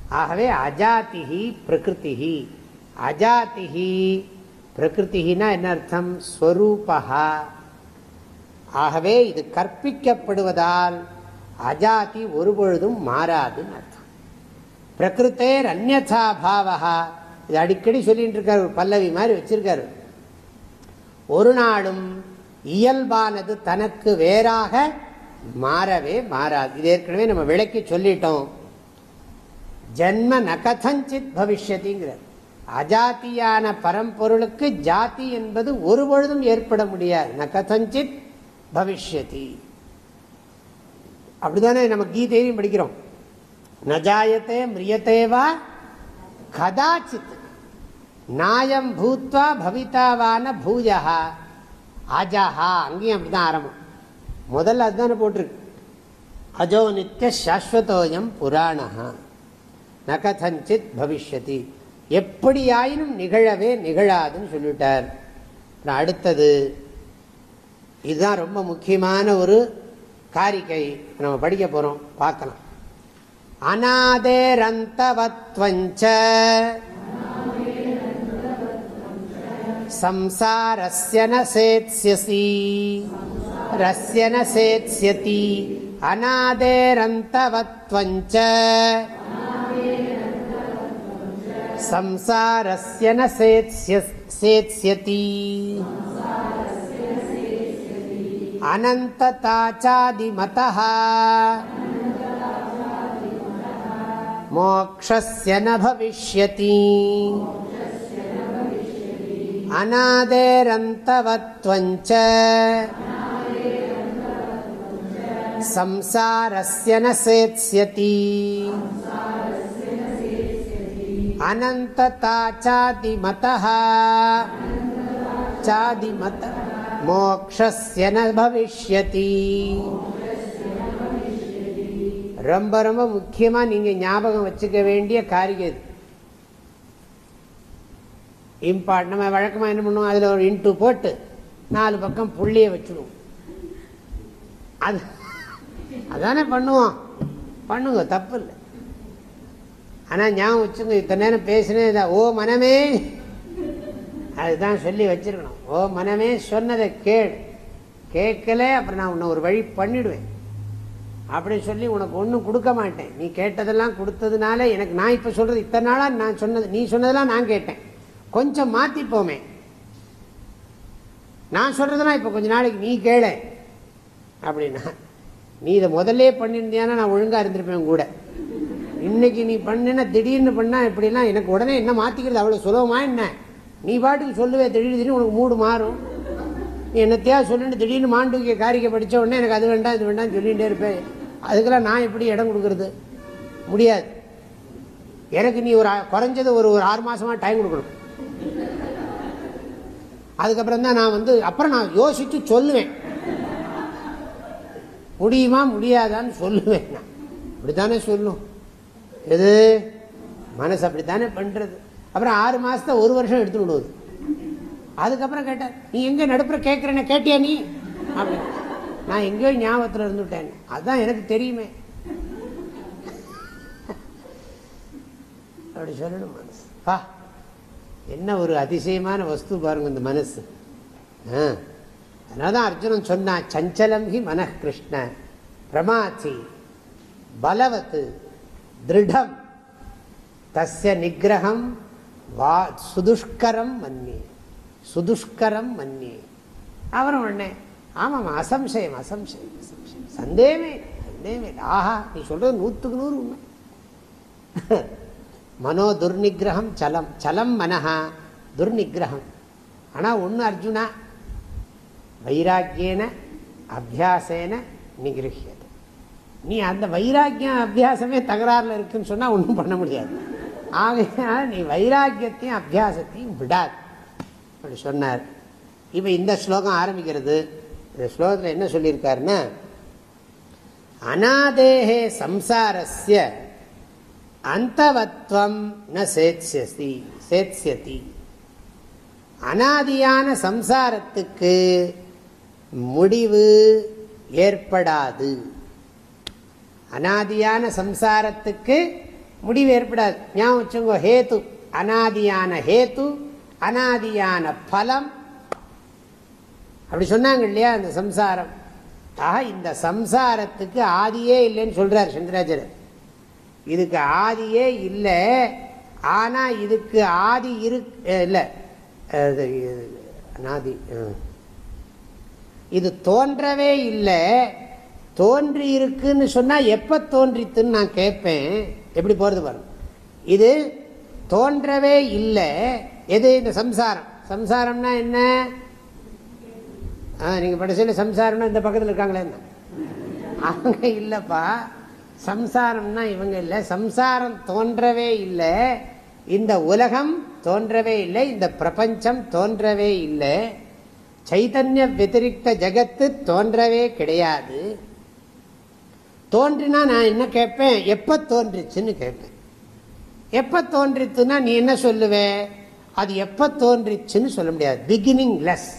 ஆகவே அஜாத்திகி பிரகிருத்திகி அஜாத்திகி பிரகிருத்திகினா என்ன அர்த்தம்? ஸ்வரூபகா ஆகவே இது கற்பிக்கப்படுவதால் அஜாதி ஒரு பொழுதும் மாறாதுன்னு அர்த்தம். பிரகிருத்தேர் அந்நா பாவகா இது அடிக்கடி சொல்லிட்டு இருக்காரு பல்லவி மாதிரி வச்சிருக்காரு. ஒரு நாளும் இயல்பானது தனக்கு வேறாக மாறவே மாறாது. இது ஏற்கனவே நம்ம விளக்கி சொல்லிட்டோம். ஜன்ம நகதஞ்சித் பவிஷ்யதிங்கிறார். அஜாத்தியான பரம்பொருளுக்கு ஜாதி என்பது ஒருபொழுதும் ஏற்பட முடியாது. நகதஞ்சித் பவிஷ்யதி. அப்படிதானே நம்ம கீதையிலையும் படிக்கிறோம். நஜாயத்தே மிரியத்தேவா கதாச்சித். நாயம் பூத்வா பவிதாவான பூஜகா. ஆஜாஹா அங்கேயும் அப்படிதான் ஆரம்பம். முதல்ல அதுதானே போட்டிருக்கு. அஜோ நித்திய சாஸ்வதோயம் புராணா நகதஞ்சித் பவிஷ்யதி. எப்படியாயினும் நிகழவே நிகழாதுன்னு சொல்லிட்டார். அடுத்தது இதுதான் ரொம்ப முக்கியமான ஒரு காரிக்கை. நம்ம படிக்க போகிறோம் பார்க்கலாம். அநாதேரந்தவத்வஞ்ச संसारस्य न सेत्स्यसि रस्य न सेत्स्यति अनादेरन्तवत्वञ्च संसारस्य न सेत्स्यति अनन्तताचादिमतः मोक्षस्य न भविष्यति अनादेरन्तवत्वञ्च संसारस्य न सेत्स्यति அனந்ததா சாதி மதः சாதி மத மோக்ஷஸ்ய ந பவிஷ்யதி ரொம்ப ரொம்ப முக்கியமா நீங்க ஞாபகம் வச்சுக்க வேண்டிய காரியம் இது இம்பார்ட் நம்ம வழக்கமாக என்ன பண்ணுவோம்? அதில் ஒரு இன்ட்டு போட்டு நாலு பக்கம் புள்ளியை வச்சுருவோம். அது அதானே பண்ணுவோம். பண்ணுங்க தப்பு இல்லை. ஆனால் ஞாபகம் வச்சுங்க இத்தனை நேரம் பேசினே ஓ மனமே அதுதான் சொல்லி வச்சிருக்கணும். ஓ மனமே சொன்னதை கேள். கேட்கல அப்புறம் நான் உன்னை ஒரு வழி பண்ணிடுவேன். அப்படி சொல்லி உனக்கு ஒன்றும் கொடுக்க மாட்டேன். நீ கேட்டதெல்லாம் கொடுத்ததுனால எனக்கு நான் இப்போ சொல்கிறது இத்தனை நாளாக நான் சொன்னது நீ சொன்னதெல்லாம் நான் கேட்டேன். கொஞ்சம் மாத்திப்போமே. நான் சொல்றதெல்லாம் இப்போ கொஞ்ச நாளைக்கு நீ கேள. அப்படின்னா நீ இதை முதல்ல பண்ணியிருந்தியானா நான் ஒழுங்காக இருந்திருப்பேன் கூட. இன்னைக்கு நீ பண்ணின திடீர்னு பண்ணா இப்படிலாம் எனக்கு உடனே என்ன மாத்திக்கிறது? அவ்வளோ சுலபமா என்ன? நீ பாட்டுக்கு சொல்லுவே திடீர்னு திடீர்னு உனக்கு மூடு மாறும். நீ என்னத்தையா சொல்லிட்டு திடீர்னு மாண்டூக்கிய காரிக்கை படித்த உடனே எனக்கு அது வேண்டாம் இது வேண்டாம் சொல்லிகிட்டே இருப்பேன். அதுக்கெல்லாம் நான் எப்படி இடம் கொடுக்கறது? முடியாது. எனக்கு நீ ஒரு குறைஞ்சது ஒரு ஒரு ஆறு மாதமாக டைம் கொடுக்கணும். அதுக்கப்புறம் தான் நான் வந்து அப்புறம் நான் யோசிச்சு சொல்லுவேன். முடியுமா முடியாதான்னு சொல்லுவேன் நான். அப்படித்தானே சொல்லும். எது? மனசு அப்படித்தானே பண்றது. அப்புறம் ஆறு மாசத்தை ஒரு வருஷம் எடுத்து விடுவது. அதுக்கப்புறம் கேட்டேன் நீ எங்க நடுப்புற கேட்கறேன்னு கேட்டியா நீ? அப்படி. நான் எங்கேயோ ஞாபகத்தில் இருந்துட்டேன். அதான் எனக்கு தெரியுமே. அப்படி சொல்லணும் மனசு. பா என்ன ஒரு அதிசயமான வஸ்து பாருங்க இந்த மனசு ஆ. அதனாலதான் அர்ஜுனன் சொன்னான் சஞ்சலம் ஹி மன கிருஷ்ண பிரமாச்சி பலவத் திருடம் தஸ்ய நிகிரகம் வா சுதுஷ்கரம் மன்னியே சுதுஷ்கரம் மன்னியே அவரும் உடனே ஆமாம் அசம்சயம் அசம்சயம் அசம்சயம் சந்தேகமே சந்தேகமே. ஆஹா நீ சொல்றது நூற்றுக்கு நூறு உண்மை மனோ துர்நிகிரகம் சலம் சலம் மனஹா துர்நிகிரகம். ஆனால் ஒன்று அர்ஜுனா வைராக்கியன அபியாசேன நிகிருஹியது. நீ அந்த வைராக்கியம் அபியாசமே தகராறுல இருக்குன்னு சொன்னா ஒன்றும் பண்ண முடியாது. ஆகையால் நீ வைராக்கியத்தையும் அபியாசத்தையும் விடாது. அப்படி சொன்னார். இப்போ இந்த ஸ்லோகம் ஆரம்பிக்கிறது. இந்த ஸ்லோகத்தில் என்ன சொல்லியிருக்காருன்னா அநாதேகே சம்சாரஸ்ய அந்தவத்வம் ந சேத்ஸ்யசி சேத்ஸ்யதி. அனாதியான சம்சாரத்துக்கு முடிவு ஏற்படாது. அனாதியான சம்சாரத்துக்கு முடிவு ஏற்படாது. ஞாபகம் வச்சுங்கோ ஹேத்து அனாதியான ஹேத்து அனாதியான பலம். அப்படி சொன்னாங்க இல்லையா அந்த சம்சாரம். ஆக இந்த சம்சாரத்துக்கு ஆதியே இல்லைன்னு சொல்றார் சங்கராச்சாரியர் இதுக்கு ஆதியே இல்லை. ஆனால் இதுக்கு ஆதி இரு இல்லை. அனாதி இது தோன்றவே இல்லை. தோன்றி இருக்குன்னு சொன்னால் எப்போ தோன்றித்துன்னு நான் கேட்பேன். எப்படி போகிறது பாருங்க இது தோன்றவே இல்லை. எது இந்த சம்சாரம்? சம்சாரம்னா என்ன? ஆ, நீங்க படிச்சல சம்சாரம்னா இந்த பக்கத்தில் இருக்காங்களே என்ன? அவங்க இல்லைப்பா. சம்சாரம்னா இவங்க இல்லை. சம்சாரம் தோன்றவே இல்லை. இந்த உலகம் தோன்றவே இல்லை. இந்த பிரபஞ்சம் தோன்றவே இல்லை. சைதன்ய வத்திரிக்த ஜகத்து தோன்றவே கிடையாது. தோன்றினா நான் என்ன கேட்பேன்? எப்போ தோன்றிச்சுன்னு கேட்பேன். எப்போ தோன்றிச்சுன்னா நீ என்ன சொல்லுவே? அது எப்போ தோன்றிச்சுன்னு சொல்ல முடியாது. பிகினிங் லெஸ்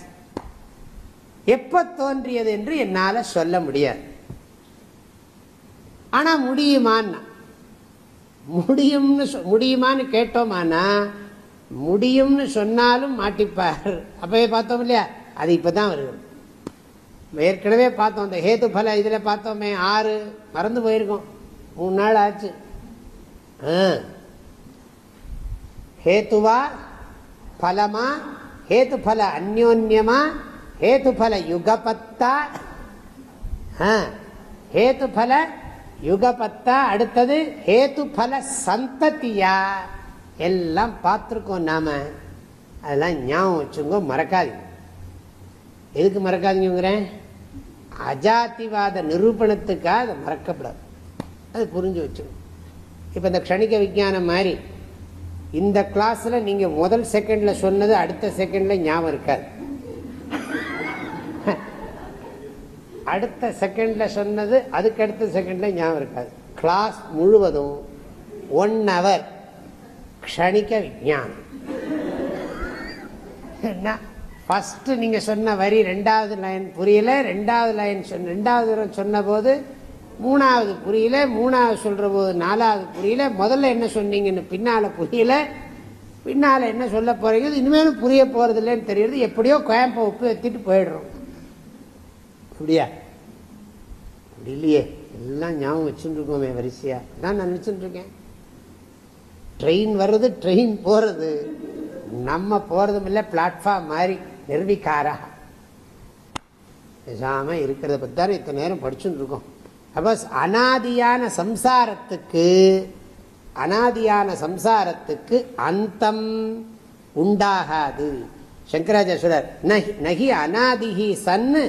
எப்போ தோன்றியது என்று என்னால் சொல்ல முடியாது. ஆனா முடியுமான்னா? முடியும்னு சொ- முடியுமான்னு கேட்டோமானா முடியும்னு சொன்னாலும் மாட்டிப்பார். அப்பவே பார்த்தோம் இல்லையா? அது இப்பதான் வருது. ஏற்கனவே பார்த்தோம் இந்த ஹேத்து பல இதுல பார்த்தோமே ஆறு மறந்து போயிருக்கோம். மூணு நாள் ஆச்சு. ஆ. ஹேத்துவா பலமா? ஹேத்து பல அந்யோன்யமா? ஹேத்து பல யுகபத்தா? ஆ. ஹேத்து பல யுகபத்தா அடுத்தது ஹேத்து பல சந்ததியா. எல்லாம் பார்த்துருக்கோம் நாம. அதெல்லாம் ஞாபகம் வச்சுங்க மறக்காதீங்க. எதுக்கு மறக்காதீங்கிறேன் அஜாதிவாத நிரூபணத்துக்காக அதை மறக்கப்படாது. அது புரிஞ்சு வச்சுக்கணும் இப்போ இந்த க்ஷணிக விஞ்ஞானம் மாதிரி இந்த கிளாஸில் நீங்கள் முதல் செகண்டில் சொன்னது அடுத்த செகண்டில் ஞாபகம் இருக்காது. அடுத்த செகண்டில் சொன்னது அதுக்கு அடுத்த செகண்டில் ஞாபகம் இருக்காது. கிளாஸ் முழுவதும் ஒன் ஹவர் க்ஷணிக்க விஜானம் என்ன? ஃபஸ்ட்டு நீங்கள் சொன்ன வரி ரெண்டாவது லைன் புரியல ரெண்டாவது லைன் சொன்ன ரெண்டாவது தடவை சொன்ன போது மூணாவது புரியல மூணாவது சொல்கிற போது நாலாவது புரியல முதல்ல என்ன சொன்னீங்கன்னு பின்னால் புரியல. பின்னால் என்ன சொல்ல போறீங்க? இனிமேலும் புரிய போகிறது இல்லைன்னு தெரியுது. எப்படியோ கோயம்பை உப்பு எத்திட்டு போயிடுறோம். அப்படியா? அப்படி இல்லையே. எல்லாம் ஞாபகம் வச்சுட்டு வரிசையா. தான் நான் நினச்சிட்டுருக்கேன். ட்ரெயின் வர்றது ட்ரெயின் போகிறது நம்ம போகிறதும் இல்லை பிளாட்ஃபார்ம் மாதிரி நிர்வீக்காரா பேசாமல் இருக்கிறத பற்றி தானே இத்தனை நேரம் படிச்சுட்டு இருக்கோம் அப்போ அனாதியான சம்சாரத்துக்கு அனாதியான சம்சாரத்துக்கு அந்தம் உண்டாகாது. சங்கராச்சாரியர் நகி நகி அனாதிகி சன்னு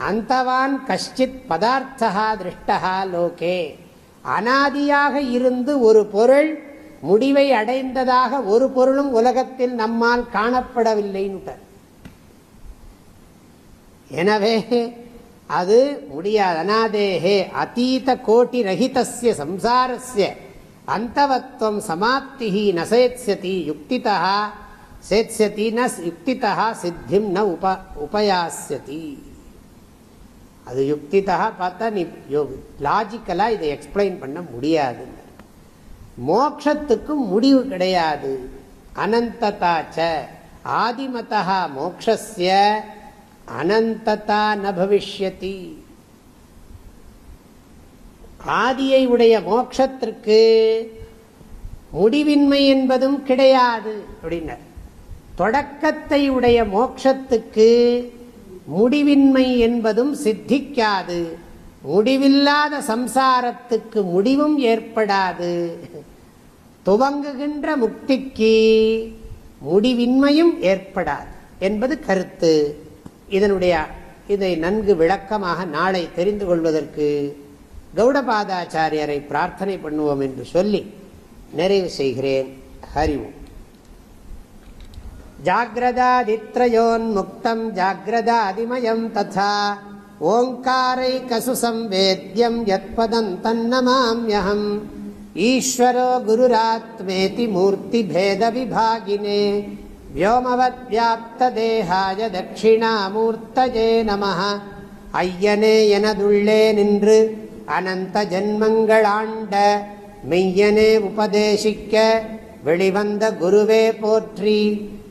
அந்தவான் கஷ்டித் பதார்த்தா திருஷ்டா லோகே. அனாதியாக இருந்து ஒரு பொருள் முடிவை அடைந்ததாக ஒரு பொருளும் உலகத்தில் நம்மால் காணப்படவில்லைன்னு எனவே அது முடியாது. அநாதேகே அதீத கோட்டி ரஹிதசிய சம்சாரஸ்ய அந்தவத்வம் சமாப்தி நசேத்ஸ்யதி யுக்திதா சேத்ஸ்யதி ந யுக்திதா சித்திம் ந உப உபயாசியதி அது யுக்திதா பார்த்தா நீ லாஜிக்கலாக இதை எக்ஸ்பிளைன் பண்ண முடியாது. மோக்ஷத்துக்கும் முடிவு கிடையாது. அனந்ததாச்ச ஆதிமதா மோக்ஷஸ்ய அனந்ததா ந பவிஷ்யதி. ஆதியை உடைய மோக்ஷத்திற்கு முடிவின்மை என்பதும் கிடையாது அப்படின்னார். தொடக்கத்தை உடைய மோக்ஷத்துக்கு முடிவின்மை என்பதும் சித்திக்காது. முடிவில்லாத சம்சாரத்துக்கு முடிவும் ஏற்படாது. துவங்குகின்ற முக்திக்கு முடிவின்மையும் ஏற்படாது என்பது கருத்து. இதனுடைய இதை நன்கு விளக்கமாக நாளை தெரிந்து கொள்வதற்கு கௌடபாதாச்சாரியரை பிரார்த்தனை பண்ணுவோம் என்று சொல்லி நிறைவு செய்கிறேன். ஹரிவோம் ஜாகிரதாதித்ரயோன்முக்தம் ஜாகிரதாதிமயம் ததா ஓங்காரைகசு சம்வேத்யம் யத்பதம் தன்னமாம்யகம் ஈஸ்வரோ குருராத்மேதி மூர்த்தி பேத விபாகினே வியோமவத்யாப்ததேகாய தட்சிணாமூர்த்தஜே நம ஐயனே எனதுள்ளே நின்று அனந்த ஜென்மங்களாண்ட மெய்யனே உபதேசிக்க வெளிவந்த குருவே போற்றி।